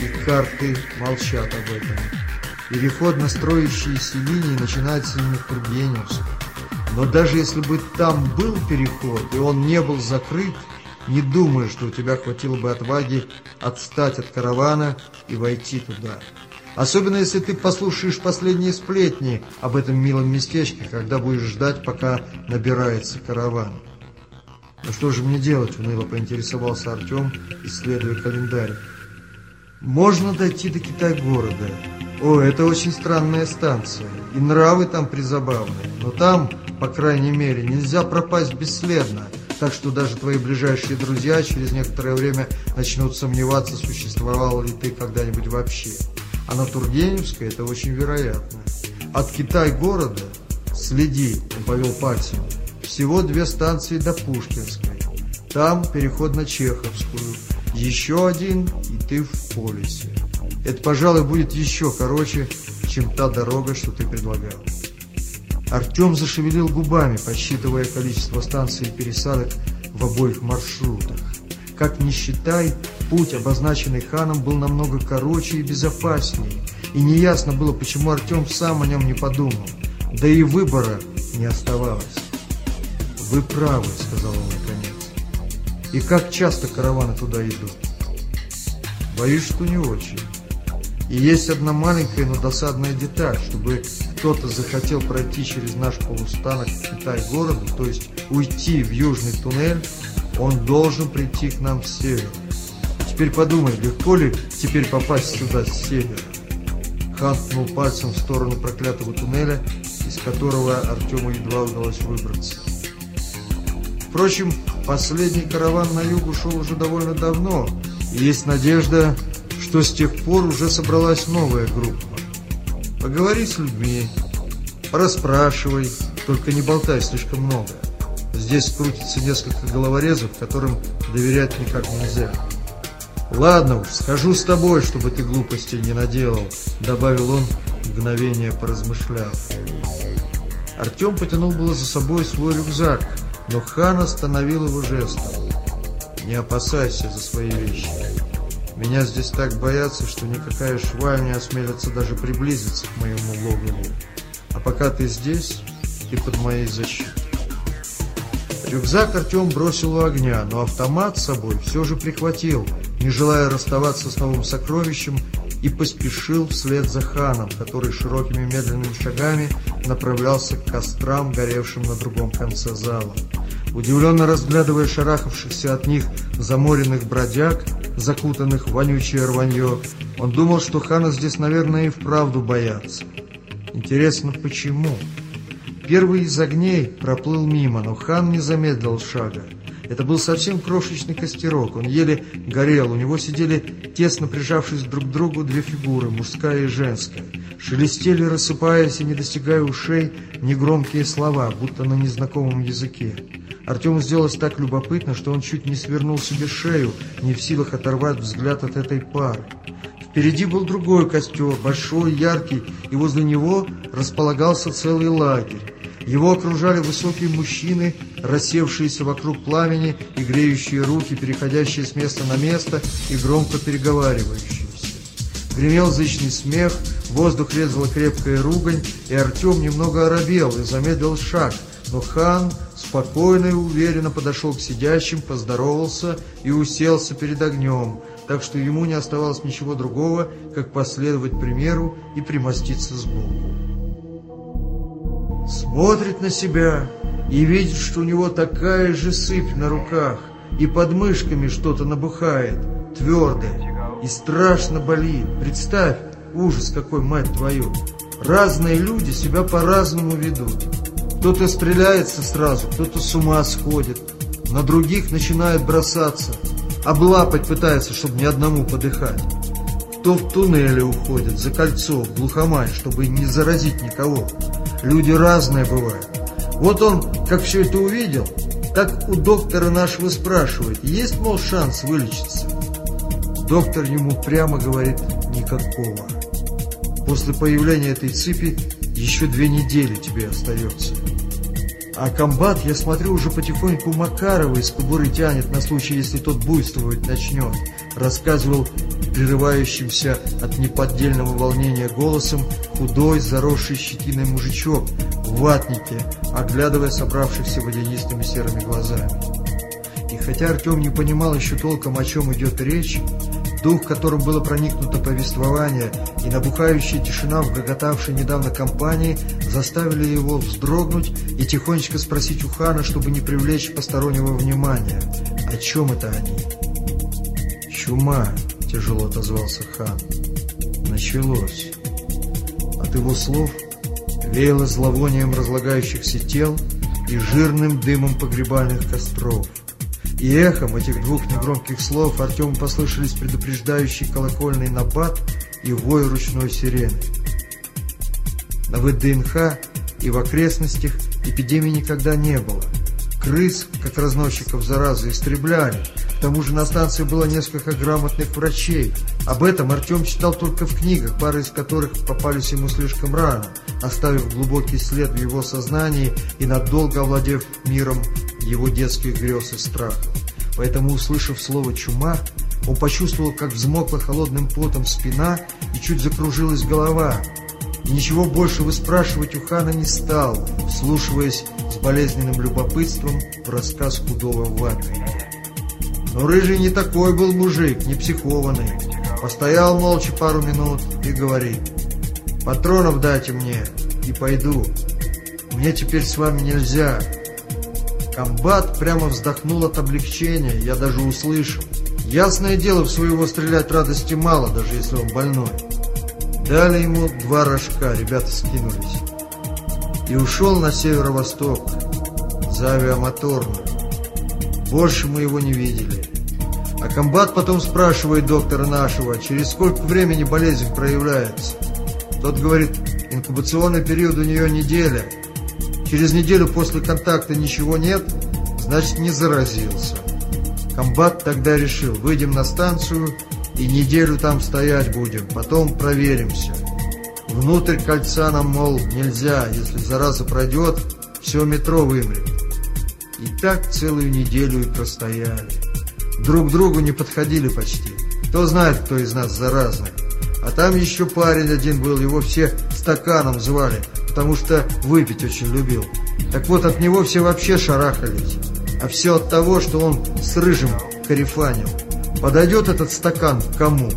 A: И карты молчат об этом. Переход на строящиеся линии начинается именно в Тургеневск. Но даже если бы там был переход, и он не был закрыт, не думаю, что у тебя хватило бы отваги отстать от каравана и войти туда. Особенно, если ты послушаешь последние сплетни об этом милом местечке, когда будешь ждать, пока набирается караван. «Ну что же мне делать?» – уныло поинтересовался Артем, исследуя календарь. «Можно дойти до Китай-города. О, это очень странная станция, и нравы там призабавные. Но там, по крайней мере, нельзя пропасть бесследно так что даже твои ближайшие друзья через некоторое время начнут сомневаться, существовал ли ты когда-нибудь вообще. А на Тургеневской это очень вероятно. От Китай-города, следи, он повел пальцем, всего две станции до Пушкинской. Там переход на Чеховскую, еще один, и ты в полисе. Это, пожалуй, будет еще короче, чем та дорога, что ты предлагал. Артем зашевелил губами, подсчитывая количество станций и пересадок в обоих маршрутах. Как ни считай, путь, обозначенный ханом, был намного короче и безопаснее, и неясно было, почему Артем сам о нем не подумал. Да и выбора не оставалось. «Вы правы», — сказал он наконец. «И как часто караваны туда идут?» «Боюсь, что не очень. И есть одна маленькая, но досадная деталь, чтобы кто-то захотел пройти через наш полустанок к Китай-городу, то есть уйти в южный туннель, он должен прийти к нам с севера. Теперь подумай, легко ли теперь попасть сюда с севера? Хан ткнул пальцем в сторону проклятого туннеля, из которого Артему едва удалось выбраться. Впрочем, последний караван на юг ушел уже довольно давно, и есть надежда, что с тех пор уже собралась новая группа. Поговори с людьми, расспрашивай, только не болтай слишком много. Здесь крутится несколько головорезов, которым доверять никак нельзя. «Ладно уж, схожу с тобой, чтобы ты глупостей не наделал», — добавил он, мгновение поразмышляв. Артем потянул было за собой свой рюкзак, но хан остановил его жестом. «Не опасайся за свои вещи. Меня здесь так боятся, что никакая шваль не осмелится даже приблизиться к моему логову. А пока ты здесь, ты под моей защитой». Рюкзак Артем бросил у огня, но автомат с собой все же прихватил, не желая расставаться с новым сокровищем, и поспешил вслед за ханом, который широкими медленными шагами направлялся к кострам, горевшим на другом конце зала. Удивленно разглядывая шарахавшихся от них заморенных бродяг, закутанных в вонючее рванье, он думал, что хана здесь, наверное, и вправду боятся. Интересно, почему? Первый из огней проплыл мимо, но хан не замедлил шага. Это был совсем крошечный костерок, он еле горел, у него сидели, тесно прижавшись друг к другу, две фигуры, мужская и женская. Шелестели, рассыпаясь и не достигая ушей, негромкие слова, будто на незнакомом языке. Артему сделалось так любопытно, что он чуть не свернул себе шею, не в силах оторвать взгляд от этой пары. Впереди был другой костер, большой, яркий, и возле него располагался целый лагерь. Его окружали высокие мужчины, рассевшиеся вокруг пламени и греющие руки, переходящие с места на место и громко переговаривающиеся. Гремел зычный смех, воздух резала крепкая ругань, и Артем немного оробел и замедлил шаг, но хан спокойно и уверенно подошел к сидящим, поздоровался и уселся перед огнем, так что ему не оставалось ничего другого, как последовать примеру и примоститься сбоку смотрит на себя и видит, что у него такая же сыпь на руках, и под мышками что-то набухает, твердое, и страшно болит. Представь, ужас какой, мать твою. Разные люди себя по-разному ведут. Кто-то стреляется сразу, кто-то с ума сходит, на других начинает бросаться, облапать пытается, чтобы ни одному подыхать. Кто в туннеле уходит, за кольцо, в глухомань, чтобы не заразить никого. Люди разные бывают. Вот он, как все это увидел, так у доктора нашего спрашивает, есть, мол, шанс вылечиться? Доктор ему прямо говорит, никакого. После появления этой цепи еще две недели тебе остается. А комбат, я смотрю, уже потихоньку Макарова из кобуры тянет на случай, если тот буйствовать начнет. Рассказывал прерывающимся от неподдельного волнения голосом худой, заросший щетиной мужичок в ватнике, оглядывая собравшихся водянистыми серыми глазами. И хотя Артем не понимал еще толком, о чем идет речь, дух, которым было проникнуто повествование, и набухающая тишина в гоготавшей недавно компании заставили его вздрогнуть и тихонечко спросить у хана, чтобы не привлечь постороннего внимания. О чем это они? «Чума», — тяжело отозвался хан. «Началось». От его слов веяло зловонием разлагающихся тел и жирным дымом погребальных костров. И эхом этих двух негромких слов Артему послышались предупреждающий колокольный набат и вой ручной сирены. На ВДНХ и в окрестностях эпидемии никогда не было. Крыс, как разносчиков заразы, истребляли, К тому же на станции было несколько грамотных врачей. Об этом Артем читал только в книгах, пары из которых попались ему слишком рано, оставив глубокий след в его сознании и надолго овладев миром его детских грез и страхов. Поэтому, услышав слово «чума», он почувствовал, как взмокла холодным потом спина и чуть закружилась голова. И ничего больше выспрашивать у хана не стал, вслушиваясь с болезненным любопытством в рассказ худого ваты. Но Рыжий не такой был мужик, не психованный. Постоял молча пару минут и говорит, «Патронов дайте мне, и пойду. Мне теперь с вами нельзя». Комбат прямо вздохнул от облегчения, я даже услышал. Ясное дело, в своего стрелять радости мало, даже если он больной. Дали ему два рожка, ребята скинулись. И ушел на северо-восток, за авиамоторную. Больше мы его не видели. А комбат потом спрашивает доктора нашего, через сколько времени болезнь проявляется. Тот говорит, инкубационный период у нее неделя. Через неделю после контакта ничего нет, значит не заразился. Комбат тогда решил, выйдем на станцию и неделю там стоять будем, потом проверимся. Внутрь кольца нам, мол, нельзя, если зараза пройдет, все метро вымрет. И так целую неделю и простояли. Друг к другу не подходили почти. Кто знает, кто из нас заразный. А там еще парень один был, его все стаканом звали, потому что выпить очень любил. Так вот, от него все вообще шарахались. А все от того, что он с рыжим карифанил. Подойдет этот стакан к кому?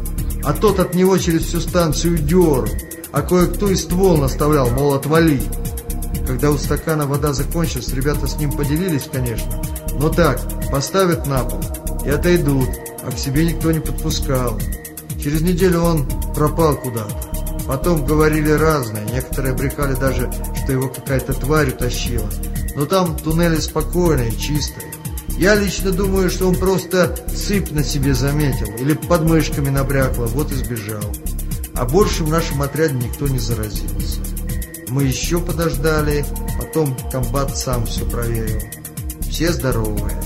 A: А тот от него через всю станцию деру. А кое-кто и ствол наставлял, мол, отвали. Когда у стакана вода закончилась, ребята с ним поделились, конечно. Но так, поставят на пол и отойдут, а к себе никто не подпускал. Через неделю он пропал куда-то. Потом говорили разное, некоторые брехали даже, что его какая-то тварь утащила. Но там туннели спокойные, чистые. Я лично думаю, что он просто сыпь на себе заметил или подмышками набрякло, вот и сбежал. А больше в нашем отряде никто не заразился. Мы еще подождали, потом комбат сам все проверил. Все здоровые.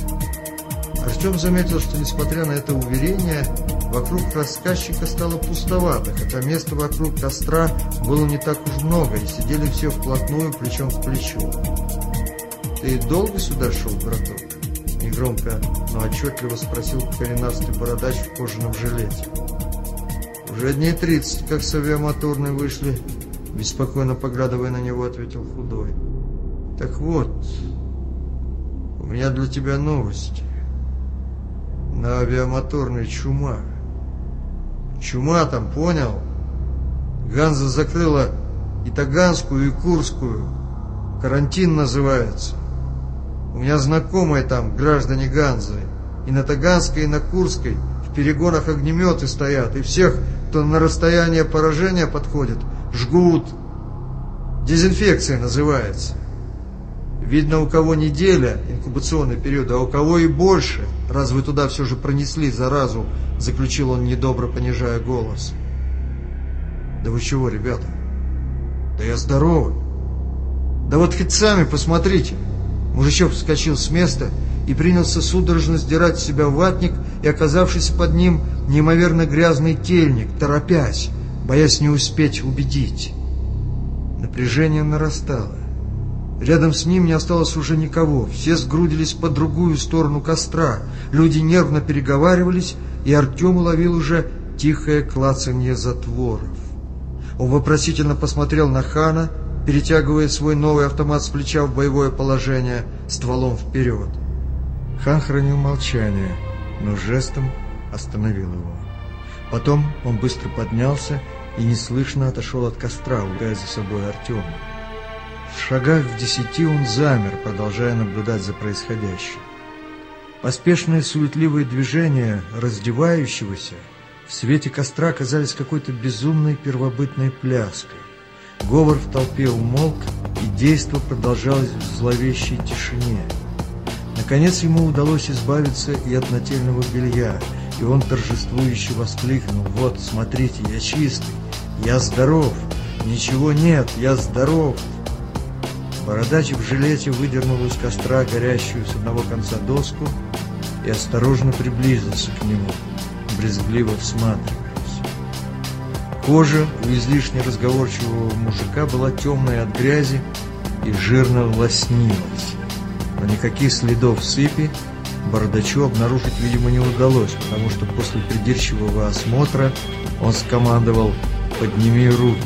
A: Артем заметил, что несмотря на это уверение, вокруг рассказчика стало пустовато, хотя места вокруг костра было не так уж много, и сидели все вплотную, плечом к плечу. «Ты долго сюда шел, браток?» Негромко, но отчетливо спросил коренастый бородач в кожаном жилете. «Уже дней тридцать, как с авиамоторной вышли», беспокойно поглядывая на него, ответил худой. «Так вот, у меня для тебя новости. На авиамоторной чума. Чума там, понял? Ганза закрыла и Таганскую, и Курскую. Карантин называется. У меня знакомые там, граждане Ганзы. И на Таганской, и на Курской в перегонах огнеметы стоят. И всех, кто на расстояние поражения подходит, жгут. Дезинфекция называется. Видно, у кого неделя инкубационный период, а у кого и больше. Раз вы туда все же пронесли заразу, заключил он недобро, понижая голос. Да вы чего, ребята? Да я здоровый. Да вот хоть сами посмотрите. Мужичок вскочил с места и принялся судорожно сдирать с себя ватник и оказавшийся под ним неимоверно грязный тельник, торопясь, боясь не успеть убедить. Напряжение нарастало. Рядом с ним не осталось уже никого, все сгрудились по другую сторону костра, люди нервно переговаривались, и Артем уловил уже тихое клацанье затворов. Он вопросительно посмотрел на Хана, перетягивая свой новый автомат с плеча в боевое положение стволом вперед. Хан хранил молчание, но жестом остановил его. Потом он быстро поднялся и неслышно отошел от костра, увлекая за собой Артема. В шагах в десяти он замер, продолжая наблюдать за происходящим. Поспешные суетливые движения раздевающегося в свете костра казались какой-то безумной первобытной пляской. Говор в толпе умолк, и действо продолжалось в зловещей тишине. Наконец ему удалось избавиться и от нательного белья, и он торжествующе воскликнул «Вот, смотрите, я чистый, я здоров, ничего нет, я здоров!» Бородач в жилете выдернул из костра горящую с одного конца доску и осторожно приблизился к нему, брезгливо всматриваясь. Кожа у излишне разговорчивого мужика была темная от грязи и жирно лоснилась. Но никаких следов сыпи Бардачу обнаружить, видимо, не удалось, потому что после придирчивого осмотра он скомандовал «подними руки».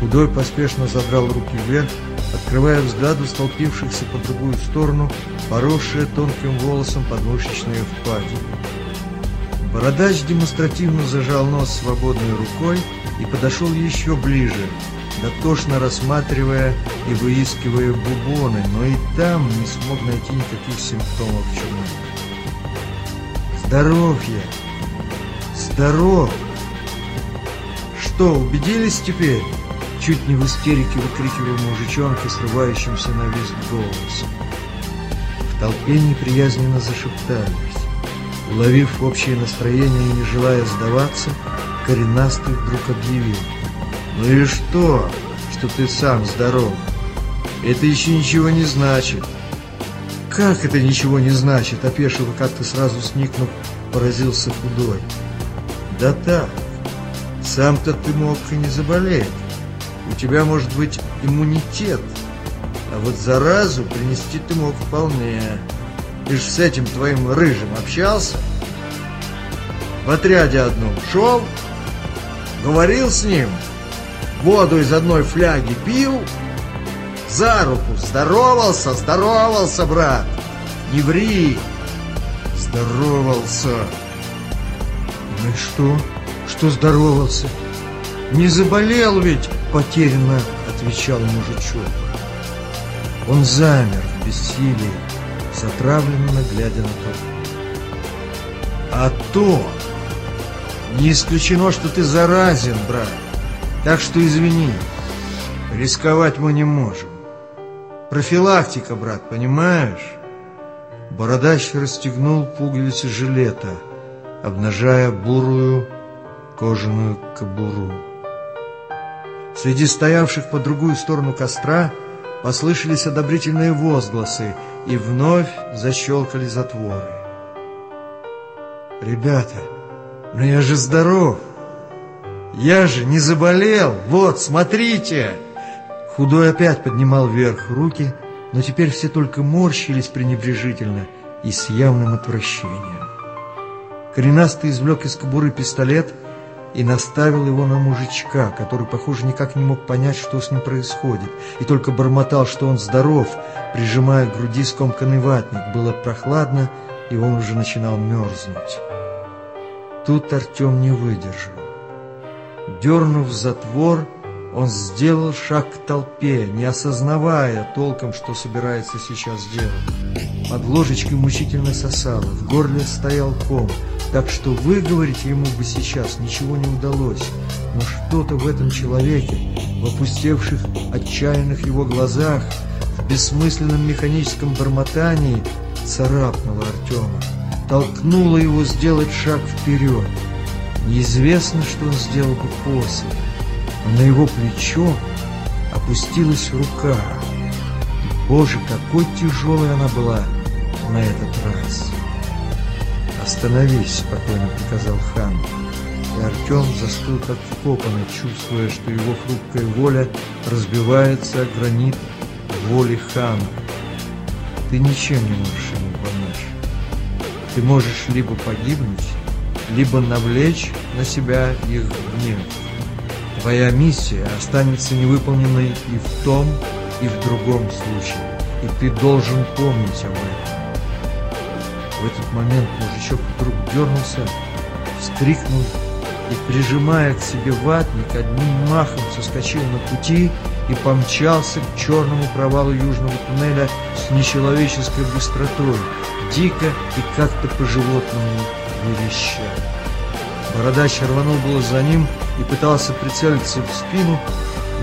A: Худой поспешно задрал руки вверх, открывая взгляду столпившихся по другую сторону, поросшие тонким волосом подмышечные впадины. Бородач демонстративно зажал нос свободной рукой и подошел еще ближе, дотошно рассматривая и выискивая бубоны, но и там не смог найти никаких симптомов чумы. «Здоровье! Здоров! Что, убедились теперь?» Чуть не в истерике выкрикивал мужичонка, срывающимся на визг голосом. В толпе неприязненно зашептались. Уловив общее настроение и не желая сдаваться, коренастый вдруг объявил. «Ну и что, что ты сам здоров? Это еще ничего не значит». «Как это ничего не значит?» — опешил как-то сразу сникнув, поразился худой. «Да так, сам-то ты мог и не заболеть. У тебя может быть иммунитет, а вот заразу принести ты мог вполне». Ты ж с этим твоим рыжим общался? В отряде одном шел, говорил с ним, воду из одной фляги пил, за руку здоровался, здоровался, брат, не ври, здоровался. Ну и что? Что здоровался? Не заболел ведь, потерянно отвечал мужичок. Он замер в бессилии затравленно глядя на то. А то! Не исключено, что ты заразен, брат. Так что извини, рисковать мы не можем. Профилактика, брат, понимаешь? Бородач расстегнул пуговицы жилета, обнажая бурую кожаную кобуру. Среди стоявших по другую сторону костра послышались одобрительные возгласы, и вновь защелкали затворы. «Ребята, ну я же здоров! Я же не заболел! Вот, смотрите!» Худой опять поднимал вверх руки, но теперь все только морщились пренебрежительно и с явным отвращением. Коренастый извлек из кобуры пистолет — и наставил его на мужичка, который, похоже, никак не мог понять, что с ним происходит, и только бормотал, что он здоров, прижимая к груди скомканный ватник. Было прохладно, и он уже начинал мерзнуть. Тут Артем не выдержал. Дернув затвор, он сделал шаг к толпе, не осознавая толком, что собирается сейчас делать. Под ложечкой мучительно сосало, в горле стоял ком, так что выговорить ему бы сейчас ничего не удалось. Но что-то в этом человеке, в опустевших, отчаянных его глазах, в бессмысленном механическом бормотании царапнуло Артема, толкнуло его сделать шаг вперед. Неизвестно, что он сделал бы после на его плечо опустилась рука. Боже, какой тяжелой она была на этот раз. «Остановись», — спокойно приказал хан. И Артем застыл как вкопанный, чувствуя, что его хрупкая воля разбивается о гранит воли хана. Ты ничем не можешь ему помочь. Ты можешь либо погибнуть, либо навлечь на себя их гнев. Твоя миссия останется невыполненной и в том, и в другом случае, и ты должен помнить об этом. В этот момент мужичок вдруг дернулся, вскрикнул и, прижимая к себе ватник, одним махом соскочил на пути и помчался к черному провалу южного туннеля с нечеловеческой быстротой, дико и как-то по-животному вереща. Бородач рванул было за ним, и пытался прицелиться в спину,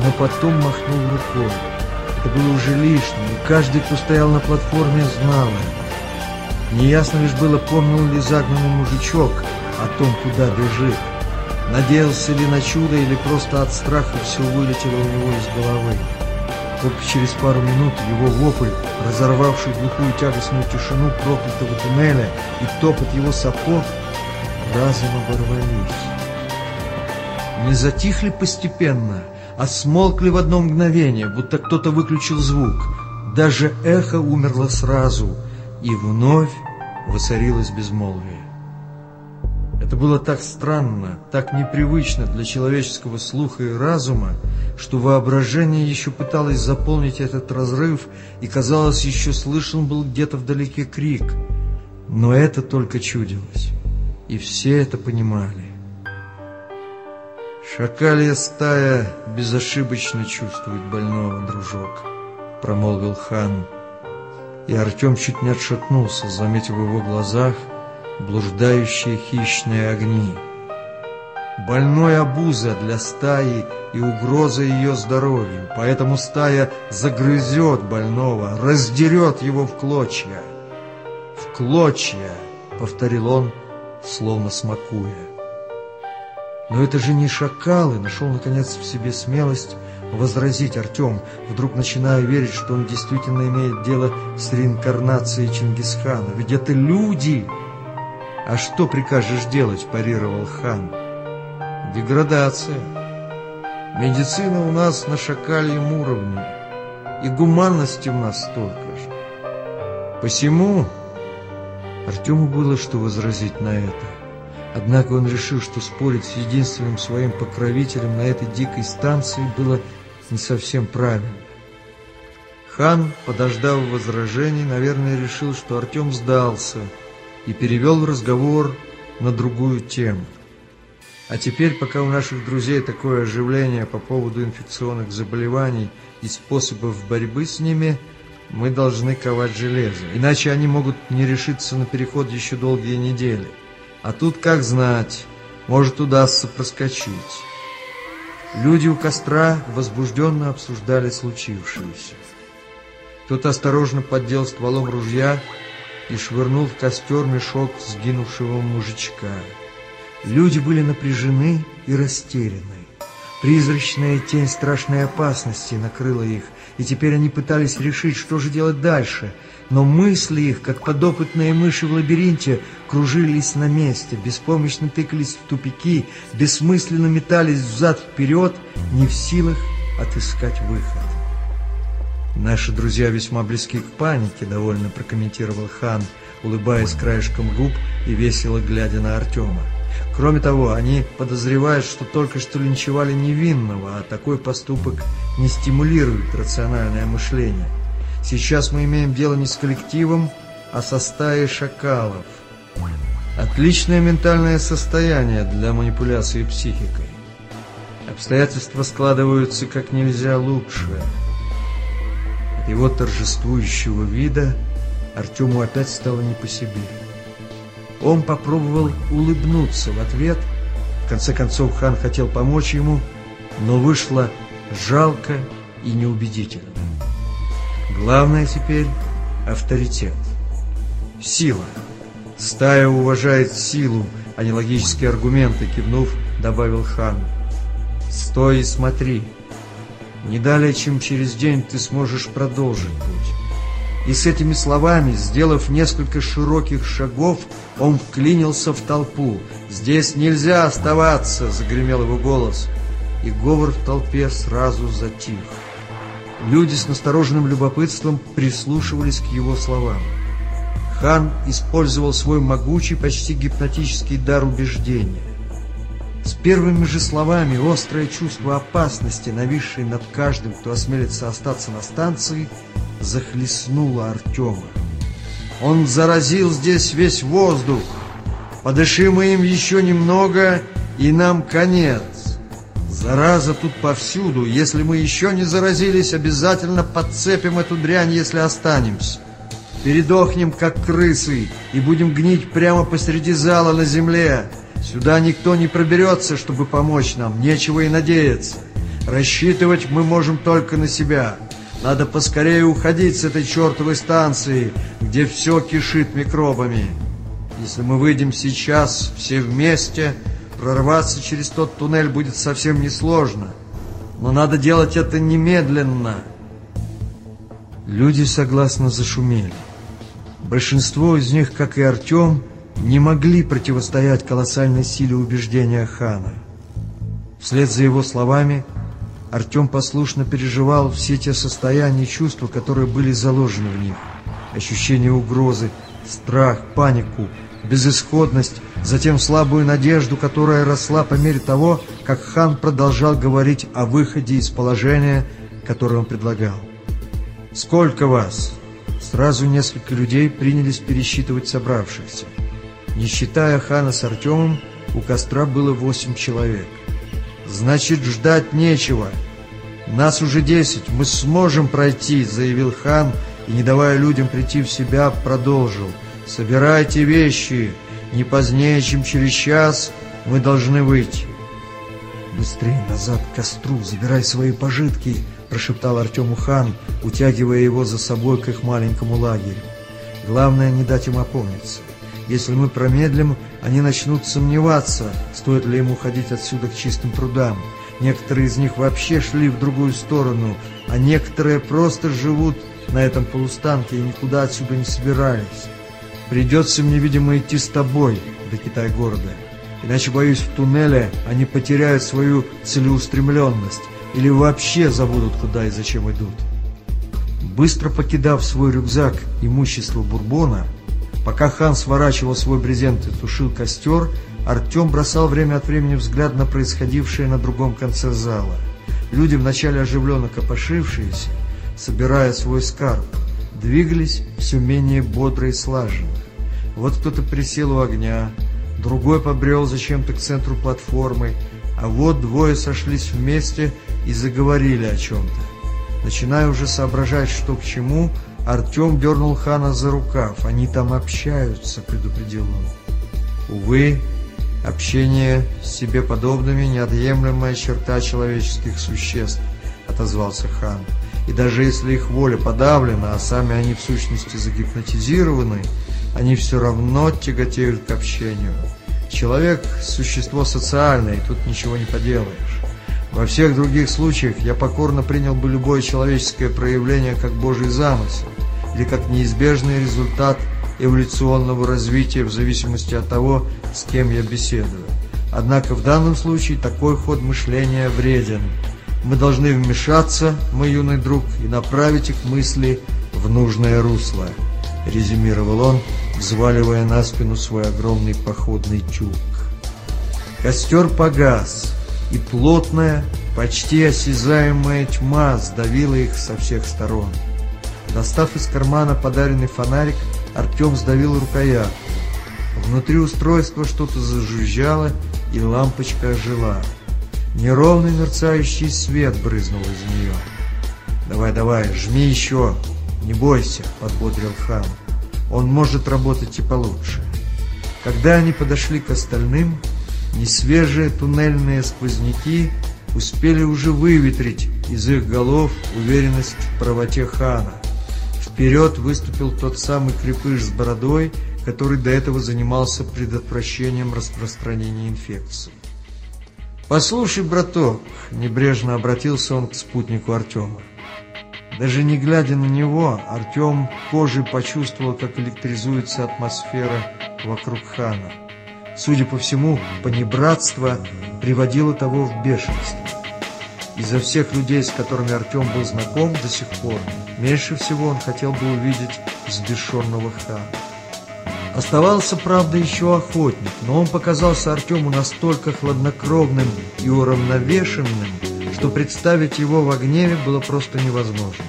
A: но потом махнул рукой. Это было уже лишнее, и каждый, кто стоял на платформе, знал это. Неясно лишь было, помнил ли загнанный мужичок о том, куда бежит. Надеялся ли на чудо или просто от страха все вылетело у него из головы. Только через пару минут его вопль, разорвавший глухую тягостную тишину проклятого туннеля и топот его сапог, разом оборвались. Не затихли постепенно, а смолкли в одно мгновение, будто кто-то выключил звук. Даже эхо умерло сразу, и вновь воцарилось безмолвие. Это было так странно, так непривычно для человеческого слуха и разума, что воображение еще пыталось заполнить этот разрыв, и, казалось, еще слышен был где-то вдалеке крик. Но это только чудилось, и все это понимали. «Шакалья стая безошибочно чувствует больного, дружок», — промолвил хан. И Артем чуть не отшатнулся, заметив в его глазах — блуждающие хищные огни. Больной обуза для стаи и угроза ее здоровью, поэтому стая загрызет больного, раздерет его в клочья. «В клочья!» — повторил он, словно смакуя. Но это же не шакалы, нашел наконец в себе смелость возразить Артем, вдруг начиная верить, что он действительно имеет дело с реинкарнацией Чингисхана. Ведь это люди! «А что прикажешь делать?» – парировал хан. «Деградация. Медицина у нас на шакальем уровне, и гуманности у нас столько же. Посему...» Артему было что возразить на это. Однако он решил, что спорить с единственным своим покровителем на этой дикой станции было не совсем правильно. Хан, подождав возражений, наверное, решил, что Артем сдался – и перевел разговор на другую тему. А теперь, пока у наших друзей такое оживление по поводу инфекционных заболеваний и способов борьбы с ними, мы должны ковать железо, иначе они могут не решиться на переход еще долгие недели. А тут, как знать, может удастся проскочить. Люди у костра возбужденно обсуждали случившееся. Кто-то осторожно поддел стволом ружья и швырнул в костер мешок сгинувшего мужичка. Люди были напряжены и растеряны. Призрачная тень страшной опасности накрыла их, и теперь они пытались решить, что же делать дальше. Но мысли их, как подопытные мыши в лабиринте, кружились на месте, беспомощно тыкались в тупики, бессмысленно метались взад-вперед, не в силах отыскать выход. Наши друзья весьма близки к панике, довольно прокомментировал хан, улыбаясь краешком губ и весело глядя на Артема. Кроме того, они подозревают, что только что линчевали невинного, а такой поступок не стимулирует рациональное мышление. Сейчас мы имеем дело не с коллективом, а со стаей шакалов. Отличное ментальное состояние для манипуляции психикой. Обстоятельства складываются как нельзя лучше – его торжествующего вида Артему опять стало не по себе. Он попробовал улыбнуться в ответ. В конце концов, хан хотел помочь ему, но вышло жалко и неубедительно. Главное теперь — авторитет. Сила. Стая уважает силу, а не логические аргументы, кивнув, добавил хан. «Стой и смотри!» Не далее, чем через день ты сможешь продолжить путь. И с этими словами, сделав несколько широких шагов, он вклинился в толпу. «Здесь нельзя оставаться!» — загремел его голос. И говор в толпе сразу затих. Люди с настороженным любопытством прислушивались к его словам. Хан использовал свой могучий, почти гипнотический дар убеждения. С первыми же словами острое чувство опасности, нависшее над каждым, кто осмелится остаться на станции, захлестнуло Артема. Он заразил здесь весь воздух. Подышим мы им еще немного, и нам конец. Зараза тут повсюду. Если мы еще не заразились, обязательно подцепим эту дрянь, если останемся. Передохнем, как крысы, и будем гнить прямо посреди зала на земле. Сюда никто не проберется, чтобы помочь нам, нечего и надеяться. Рассчитывать мы можем только на себя. Надо поскорее уходить с этой чертовой станции, где все кишит микробами. Если мы выйдем сейчас все вместе, прорваться через тот туннель будет совсем несложно. Но надо делать это немедленно. Люди согласно зашумели. Большинство из них, как и Артем, не могли противостоять колоссальной силе убеждения хана. Вслед за его словами Артем послушно переживал все те состояния и чувства, которые были заложены в них. Ощущение угрозы, страх, панику, безысходность, затем слабую надежду, которая росла по мере того, как хан продолжал говорить о выходе из положения, которое он предлагал. «Сколько вас?» Сразу несколько людей принялись пересчитывать собравшихся. Не считая хана с Артемом, у костра было восемь человек. «Значит, ждать нечего. Нас уже десять, мы сможем пройти», — заявил хан, и, не давая людям прийти в себя, продолжил. «Собирайте вещи. Не позднее, чем через час мы должны выйти». «Быстрее назад к костру, забирай свои пожитки», — прошептал Артему хан, утягивая его за собой к их маленькому лагерю. «Главное, не дать им опомниться. Если мы промедлим, они начнут сомневаться, стоит ли ему ходить отсюда к чистым прудам. Некоторые из них вообще шли в другую сторону, а некоторые просто живут на этом полустанке и никуда отсюда не собирались. Придется мне, видимо, идти с тобой до Китай-города. Иначе, боюсь, в туннеле они потеряют свою целеустремленность или вообще забудут, куда и зачем идут. Быстро покидав свой рюкзак имущество Бурбона, пока хан сворачивал свой брезент и тушил костер, Артем бросал время от времени взгляд на происходившее на другом конце зала. Люди, вначале оживленно копошившиеся, собирая свой скарб, двигались все менее бодро и слаженно. Вот кто-то присел у огня, другой побрел зачем-то к центру платформы, а вот двое сошлись вместе и заговорили о чем-то. Начиная уже соображать, что к чему, Артем дернул хана за рукав. «Они там общаются», — предупредил он. Увы, общение с себе подобными — неотъемлемая черта человеческих существ, — отозвался хан. И даже если их воля подавлена, а сами они в сущности загипнотизированы, они все равно тяготеют к общению. Человек – существо социальное, и тут ничего не поделаешь. Во всех других случаях я покорно принял бы любое человеческое проявление как Божий замысел или как неизбежный результат эволюционного развития в зависимости от того, с кем я беседую. Однако в данном случае такой ход мышления вреден – мы должны вмешаться, мой юный друг, и направить их мысли в нужное русло, резюмировал он, взваливая на спину свой огромный походный тюк. Костер погас, и плотная, почти осязаемая тьма сдавила их со всех сторон. Достав из кармана подаренный фонарик, Артем сдавил рукоятку. Внутри устройства что-то зажужжало, и лампочка ожила. Неровный мерцающий свет брызнул из нее. «Давай, давай, жми еще, не бойся», — подбодрил хан. «Он может работать и получше». Когда они подошли к остальным, несвежие туннельные сквозняки успели уже выветрить из их голов уверенность в правоте хана. Вперед выступил тот самый крепыш с бородой, который до этого занимался предотвращением распространения инфекции. «Послушай, браток», — небрежно обратился он к спутнику Артема. Даже не глядя на него, Артем кожей почувствовал, как электризуется атмосфера вокруг хана. Судя по всему, понебратство приводило того в бешенство. Изо всех людей, с которыми Артем был знаком до сих пор, меньше всего он хотел бы увидеть взбешенного хана. Оставался, правда, еще охотник, но он показался Артему настолько хладнокровным и уравновешенным, что представить его в гневе было просто невозможно.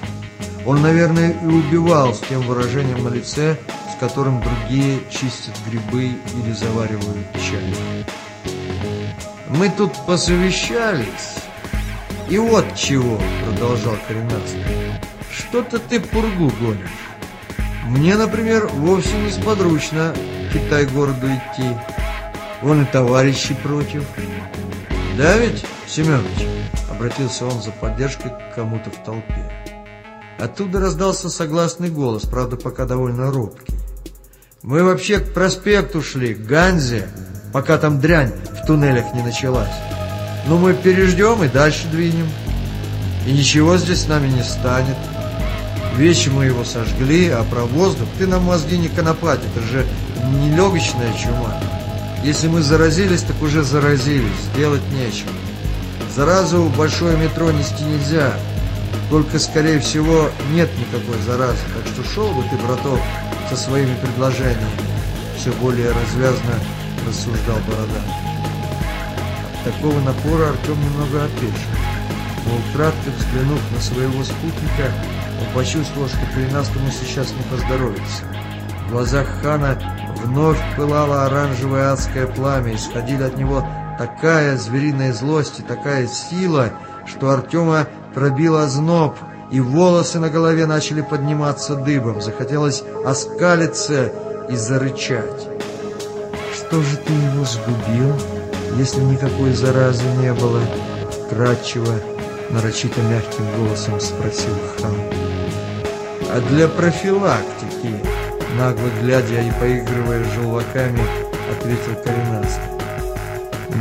A: Он, наверное, и убивал с тем выражением на лице, с которым другие чистят грибы или заваривают чай. «Мы тут посовещались, и вот чего», — продолжал Коренастый. «Что-то ты пургу гонишь. Мне, например, вовсе не сподручно Китай городу идти. Вон и товарищи против. Да ведь, Семенович? Обратился он за поддержкой к кому-то в толпе. Оттуда раздался согласный голос, правда, пока довольно робкий. Мы вообще к проспекту шли, к Ганзе, пока там дрянь в туннелях не началась. Но мы переждем и дальше двинем. И ничего здесь с нами не станет. Вещи мы его сожгли, а про воздух ты нам мозги не конопать, это же не легочная чума. Если мы заразились, так уже заразились, делать нечего. Заразу в большое метро нести нельзя, только, скорее всего, нет никакой заразы, так что шел бы ты, браток, со своими предложениями. Все более развязно рассуждал Борода. Такого напора Артем немного опешил. Но украдкой взглянув на своего спутника, он почувствовал, что коренастому сейчас не поздоровится. В глазах хана вновь пылало оранжевое адское пламя, исходили от него такая звериная злость и такая сила, что Артема пробил озноб, и волосы на голове начали подниматься дыбом. Захотелось оскалиться и зарычать. «Что же ты его сгубил, если никакой заразы не было?» Кратчево, нарочито мягким голосом спросил хан. «А для профилактики», нагло глядя и поигрывая желваками, ответил коренастый.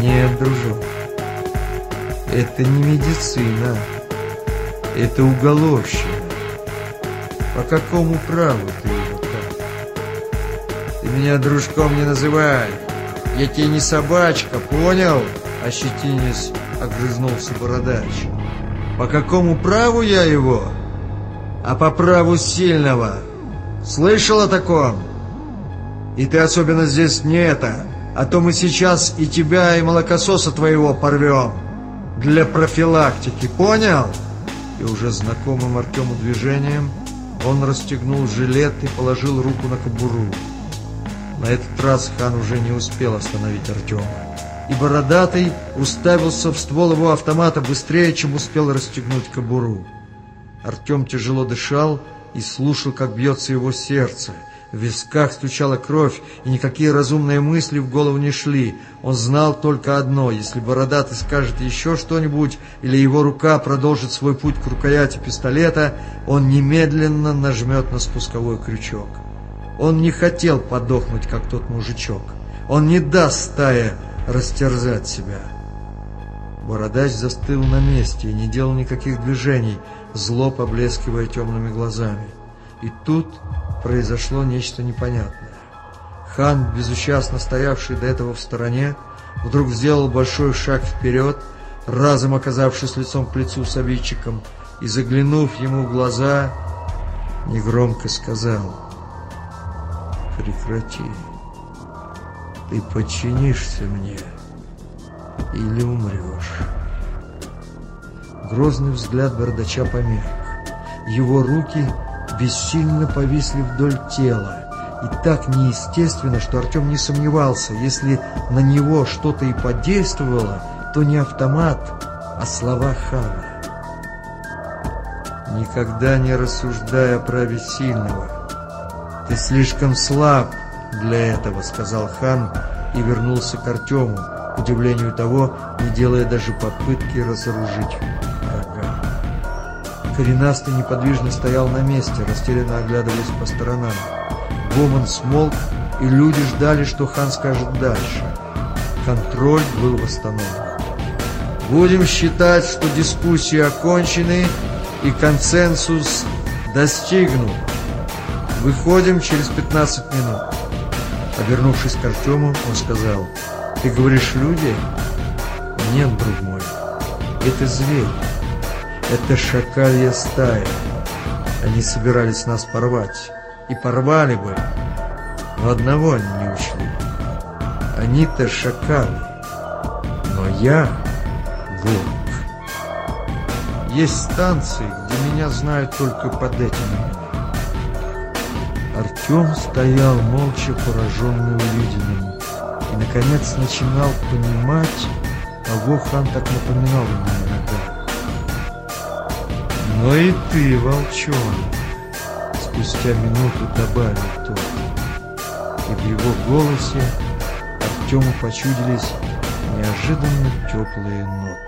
A: «Нет, дружок, это не медицина». Это уголовщина. По какому праву ты его так? Ты меня дружком не называй. Я тебе не собачка, понял? Ощетинясь, огрызнулся бородач. По какому праву я его? А по праву сильного. Слышал о таком? И ты особенно здесь не это, а то мы сейчас и тебя, и молокососа твоего порвем. Для профилактики, понял? и уже знакомым Артему движением он расстегнул жилет и положил руку на кобуру. На этот раз хан уже не успел остановить Артема. И Бородатый уставился в ствол его автомата быстрее, чем успел расстегнуть кобуру. Артем тяжело дышал и слушал, как бьется его сердце – в висках стучала кровь, и никакие разумные мысли в голову не шли. Он знал только одно. Если Бородатый скажет еще что-нибудь, или его рука продолжит свой путь к рукояти пистолета, он немедленно нажмет на спусковой крючок. Он не хотел подохнуть, как тот мужичок. Он не даст стае растерзать себя. Бородач застыл на месте и не делал никаких движений, зло поблескивая темными глазами. И тут произошло нечто непонятное. Хан, безучастно стоявший до этого в стороне, вдруг сделал большой шаг вперед, разом оказавшись лицом к лицу с обидчиком, и, заглянув ему в глаза, негромко сказал «Прекрати, ты подчинишься мне или умрешь». Грозный взгляд бардача померк. Его руки бессильно повисли вдоль тела. И так неестественно, что Артем не сомневался, если на него что-то и подействовало, то не автомат, а слова хана. «Никогда не рассуждая о праве сильного. Ты слишком слаб для этого», — сказал хан и вернулся к Артему, к удивлению того, не делая даже попытки разоружить Коренастый неподвижно стоял на месте, растерянно оглядываясь по сторонам. Гомон смолк, и люди ждали, что хан скажет дальше. Контроль был восстановлен. Будем считать, что дискуссии окончены и консенсус достигнут. Выходим через 15 минут. Обернувшись к Артему, он сказал, «Ты говоришь люди?» «Нет, друг мой, это зверь. Это шакалья стая. Они собирались нас порвать. И порвали бы. Но одного они не учли. Они-то шакалы. Но я волк. Есть станции, где меня знают только под этим именем. Артем стоял молча, пораженный увиденным, и, наконец, начинал понимать, кого хан так напоминал ему «Ну и ты, волчонок!» Спустя минуту добавил тот. И в его голосе Артему почудились неожиданно теплые ноты.